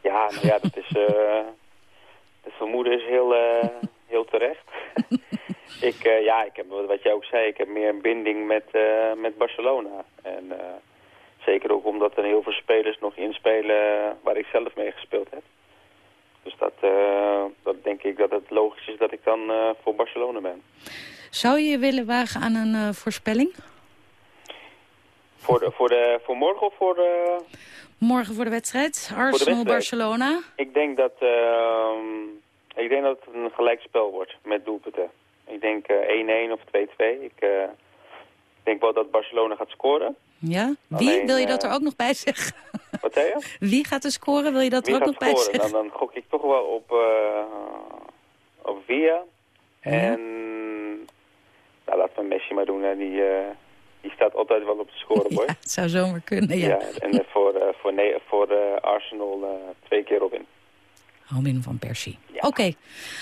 N: Ja, nou ja, dat is... (laughs) het vermoeden is heel, heel terecht. (laughs) ik, eh, ja, ik heb, wat jij ook zei, ik heb meer een binding met, eh, met Barcelona. En eh, zeker ook omdat er heel veel spelers nog inspelen waar ik zelf mee gespeeld heb. Dus dat, dat denk ik dat het logisch is dat ik dan voor Barcelona ben.
G: Zou je je willen wagen aan een voorspelling?
N: Voor, de, voor, de, voor morgen of voor de...
G: Morgen voor de wedstrijd,
N: wedstrijd.
G: Arsenal-Barcelona.
N: Ik denk dat, ehm, ik denk dat het een gelijkspel wordt met doelpunten. Ik denk eh, 1-1 of 2-2. Ik eh, denk wel dat Barcelona gaat scoren.
G: Ja? Wie?
N: Alleen,
G: Wil je dat
N: eh,
G: er ook nog bij zeggen? (laughs)
N: Wat zei je?
G: Wie gaat er scoren? Wil je dat
N: Wie
G: er ook nog bij zeggen?
N: Dan, dan gok ik toch wel op, eh op Via. En nou, laten we Messi maar doen. Hè. Die, eh, die staat altijd wel op de scorebord. (laughs)
G: Het zou zomaar kunnen, ja.
N: ja. En eh, voor, eh, voor, ne- voor eh, Arsenal eh, twee keer Robin.
G: Robin van Persie. Oké.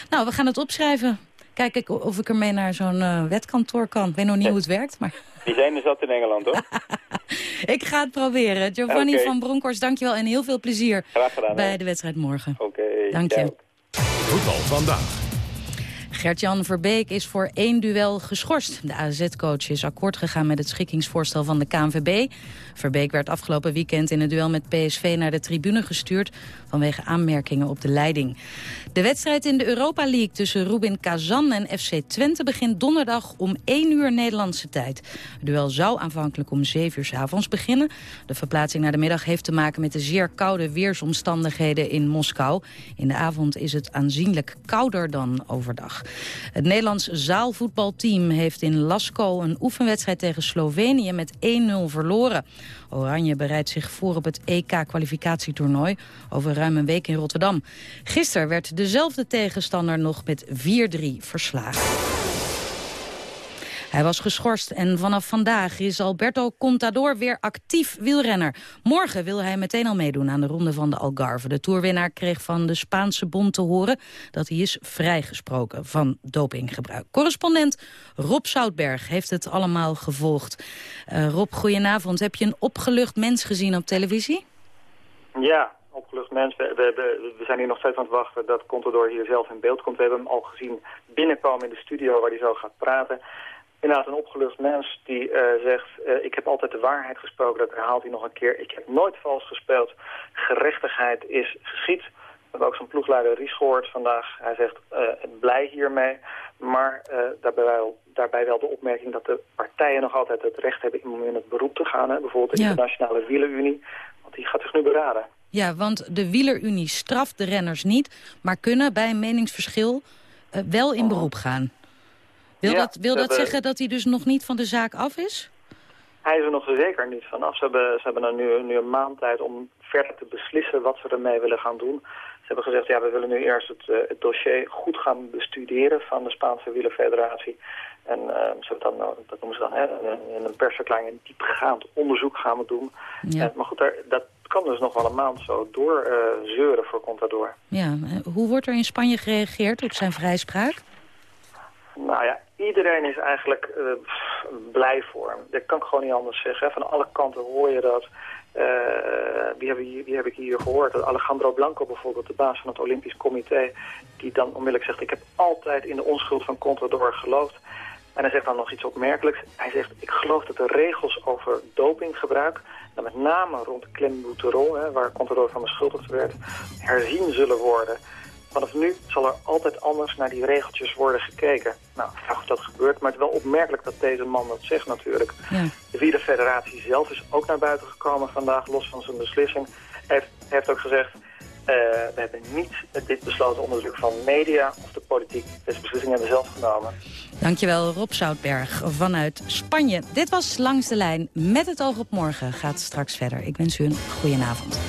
G: Nou, we gaan het opschrijven. Kijk ik of ik ermee naar zo'n eh, wetkantoor kan. Ik weet nog niet hoe het werkt, maar
N: Die zijn er zat in Engeland, hoor. (laughs)
G: ik ga het proberen. Giovanni van Bronckhorst, dankjewel en heel veel plezier
N: Graag gedaan.
G: bij
N: hè.
G: de wedstrijd morgen.
N: Oké,
G: Dank je.
F: Voetbal vandaag.
G: Gert-Jan Verbeek is voor één duel geschorst. De AZ-coach is akkoord gegaan met het schikkingsvoorstel van de KNVB. Verbeek werd afgelopen weekend in het duel met PSV naar de tribune gestuurd... vanwege aanmerkingen op de leiding. De wedstrijd in de Europa League tussen Rubin Kazan en FC Twente... begint donderdag om 1 uur Nederlandse tijd. Het duel zou aanvankelijk om 7 uur s avonds beginnen. De verplaatsing naar de middag heeft te maken met de zeer koude weersomstandigheden in Moskou. In de avond is het aanzienlijk kouder dan overdag. Het Nederlands zaalvoetbalteam heeft in Lasco een oefenwedstrijd tegen Slovenië met 1-0 verloren. Oranje bereidt zich voor op het EK-kwalificatietoernooi over ruim een week in Rotterdam. Gisteren werd dezelfde tegenstander nog met 4-3 verslagen. Hij was geschorst en vanaf vandaag is Alberto Contador weer actief wielrenner. Morgen wil hij meteen al meedoen aan de ronde van de Algarve. De toerwinnaar kreeg van de Spaanse bond te horen dat hij is vrijgesproken van dopinggebruik. Correspondent Rob Zoutberg heeft het allemaal gevolgd. Eh, Rob, goedenavond. Heb je een opgelucht mens gezien op televisie?
O: Ja, opgelucht mens. We, we- we zijn hier nog steeds aan het wachten dat Contador hier zelf in beeld komt. We hebben hem al gezien binnenkomen in de studio waar hij zo gaat praten. Inderdaad een opgelucht mens die eh, zegt, eh, ik heb altijd de waarheid gesproken. Dat herhaalt hij nog een keer. Ik heb nooit vals gespeeld. Gerechtigheid is geschied. We hebben ook zijn ploegleider Ries gehoord vandaag. Hij zegt eh, blij hiermee, maar daarbij, wel, daarbij wel de opmerking dat de partijen nog altijd het recht hebben om in het beroep te gaan. Hè? Bijvoorbeeld de
G: Ja.
O: Internationale Wielerunie, want die gaat zich nu beraden.
G: Ja, want de wielerunie straft de renners niet... maar kunnen bij een meningsverschil wel in beroep gaan. Wil
O: Ja,
G: dat, wil dat
O: hebben-
G: zeggen dat hij dus nog niet van de zaak af is?
O: Hij is er nog zeker niet vanaf. Ze hebben, ze hebben er nu, nu een maand tijd om verder te beslissen wat ze ermee willen gaan doen. Ze hebben gezegd, ja, we willen nu eerst het, eh, het dossier goed gaan bestuderen van de Spaanse wielerfederatie. En eh, ze hebben dan, nou, dat noemen ze dan, hè, in een persverklaring een diepgaand onderzoek gaan we doen.
G: Ja.
O: Eh, maar goed, daar, dat kan dus nog wel een maand zo door eh, zeuren voor Contador.
G: Ja, hoe wordt er in Spanje gereageerd op zijn vrijspraak?
O: Nou ja, iedereen is eigenlijk eh, blij voor hem. Dat kan ik gewoon niet anders zeggen. Van alle kanten hoor je dat. Eh, wie, heb ik, heb ik hier gehoord? Alejandro Blanco bijvoorbeeld, de baas van het Olympisch Comité... die dan onmiddellijk zegt, ik heb altijd in de onschuld van Contador geloofd. En hij zegt dan nog iets opmerkelijks. Hij zegt, ik geloof dat de regels over dopinggebruik... met name rond Clenbuterol, hè, waar Contador van beschuldigd werd... herzien zullen worden... Vanaf nu zal er altijd anders naar die regeltjes worden gekeken. Nou, vraag of dat gebeurt, maar het is wel opmerkelijk dat deze man dat zegt natuurlijk.
G: Ja.
O: De Wielerfederatie zelf is ook naar buiten gekomen vandaag, los van zijn beslissing. Hij heeft, ook gezegd, eh, we hebben niet dit besloten onder druk van media of de politiek. Deze beslissing hebben we zelf genomen.
G: Dankjewel Rob Zoutberg vanuit Spanje. Dit was Langs de Lijn. Met het oog op morgen gaat straks verder. Ik wens u een goede avond.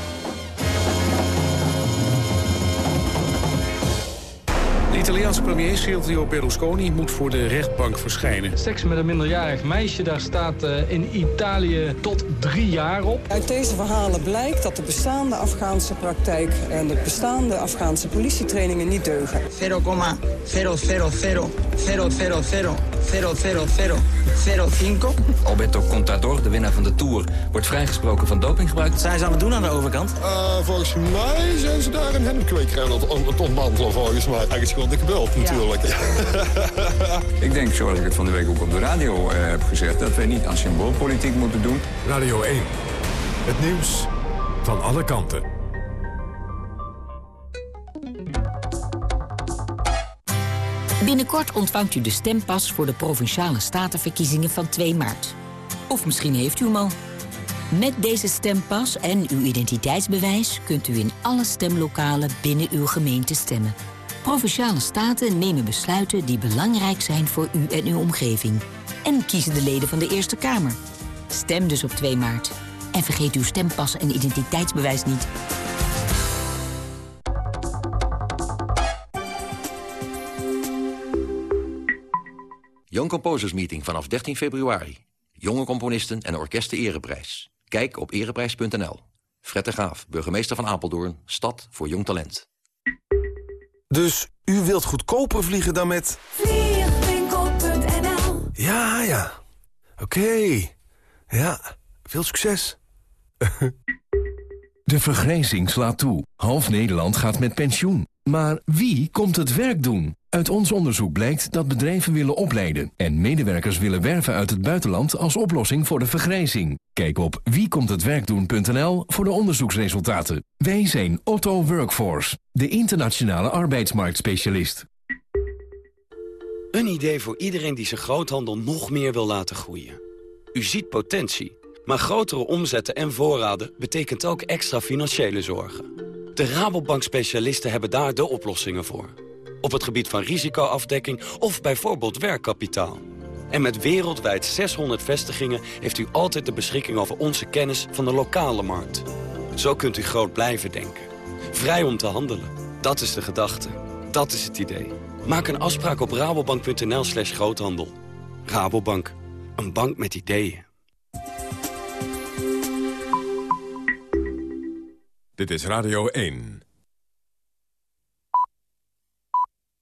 F: Italiaanse premier Silvio Berlusconi moet voor de rechtbank verschijnen.
P: Seks met een minderjarig meisje, daar staat eh, in Italië tot drie jaar op.
Q: Uit deze verhalen blijkt dat de bestaande Afghaanse praktijk en de bestaande Afghaanse politietrainingen niet deugen.
R: 0,000000005. Alberto Contador, de winnaar van de Tour, wordt vrijgesproken van dopinggebruik. Zijn ze aan het doen aan de overkant?
S: Eh, volgens mij zijn ze daar een het, aan het ontmantelen volgens mij. Eigenlijk natuurlijk. (laughs)
T: Ik denk, zoals ik het van de week ook op de radio eh, heb gezegd... dat wij niet aan symboolpolitiek moeten doen.
F: Radio 1. Het nieuws van alle kanten.
U: Binnenkort ontvangt u de stempas voor de Provinciale Statenverkiezingen van 2 maart. Of misschien heeft u hem al. Met deze stempas en uw identiteitsbewijs kunt u in alle stemlokalen binnen uw gemeente stemmen. Provinciale staten nemen besluiten die belangrijk zijn voor u en uw omgeving. En kiezen de leden van de Eerste Kamer. Stem dus op 2 maart. En vergeet uw stempas en identiteitsbewijs niet.
V: Young Composers Meeting vanaf 13 februari. Jonge componisten en orkesten ereprijs. Kijk op ereprijs.nl. Fred de Graaf, burgemeester van Apeldoorn. Stad voor jong talent.
W: Dus u wilt goedkoper vliegen dan met...
L: Vliegwinkel.nl
W: Ja, ja. Oké. Ja, veel succes. (laughs)
X: De vergrijzing slaat toe. Half Nederland gaat met pensioen. Maar wie komt het werk doen? Uit ons onderzoek blijkt dat bedrijven willen opleiden... en medewerkers willen werven uit het buitenland als oplossing voor de vergrijzing. Kijk op wiekomthetwerkdoen.nl voor de onderzoeksresultaten. Wij zijn Otto Workforce, de internationale arbeidsmarktspecialist.
Y: Een idee voor iedereen die zijn groothandel nog meer wil laten groeien. U ziet potentie, maar grotere omzetten en voorraden betekent ook extra financiële zorgen. De Rabobank specialisten hebben daar de oplossingen voor. Op het gebied van risicoafdekking of bijvoorbeeld werkkapitaal. En met wereldwijd 600 vestigingen heeft u altijd de beschikking over onze kennis van de lokale markt. Zo kunt u groot blijven denken. Vrij om te handelen. Dat is de gedachte. Dat is het idee. Maak een afspraak op rabobank.nl slash groothandel. Rabobank. Een bank met ideeën.
F: Dit is Radio 1.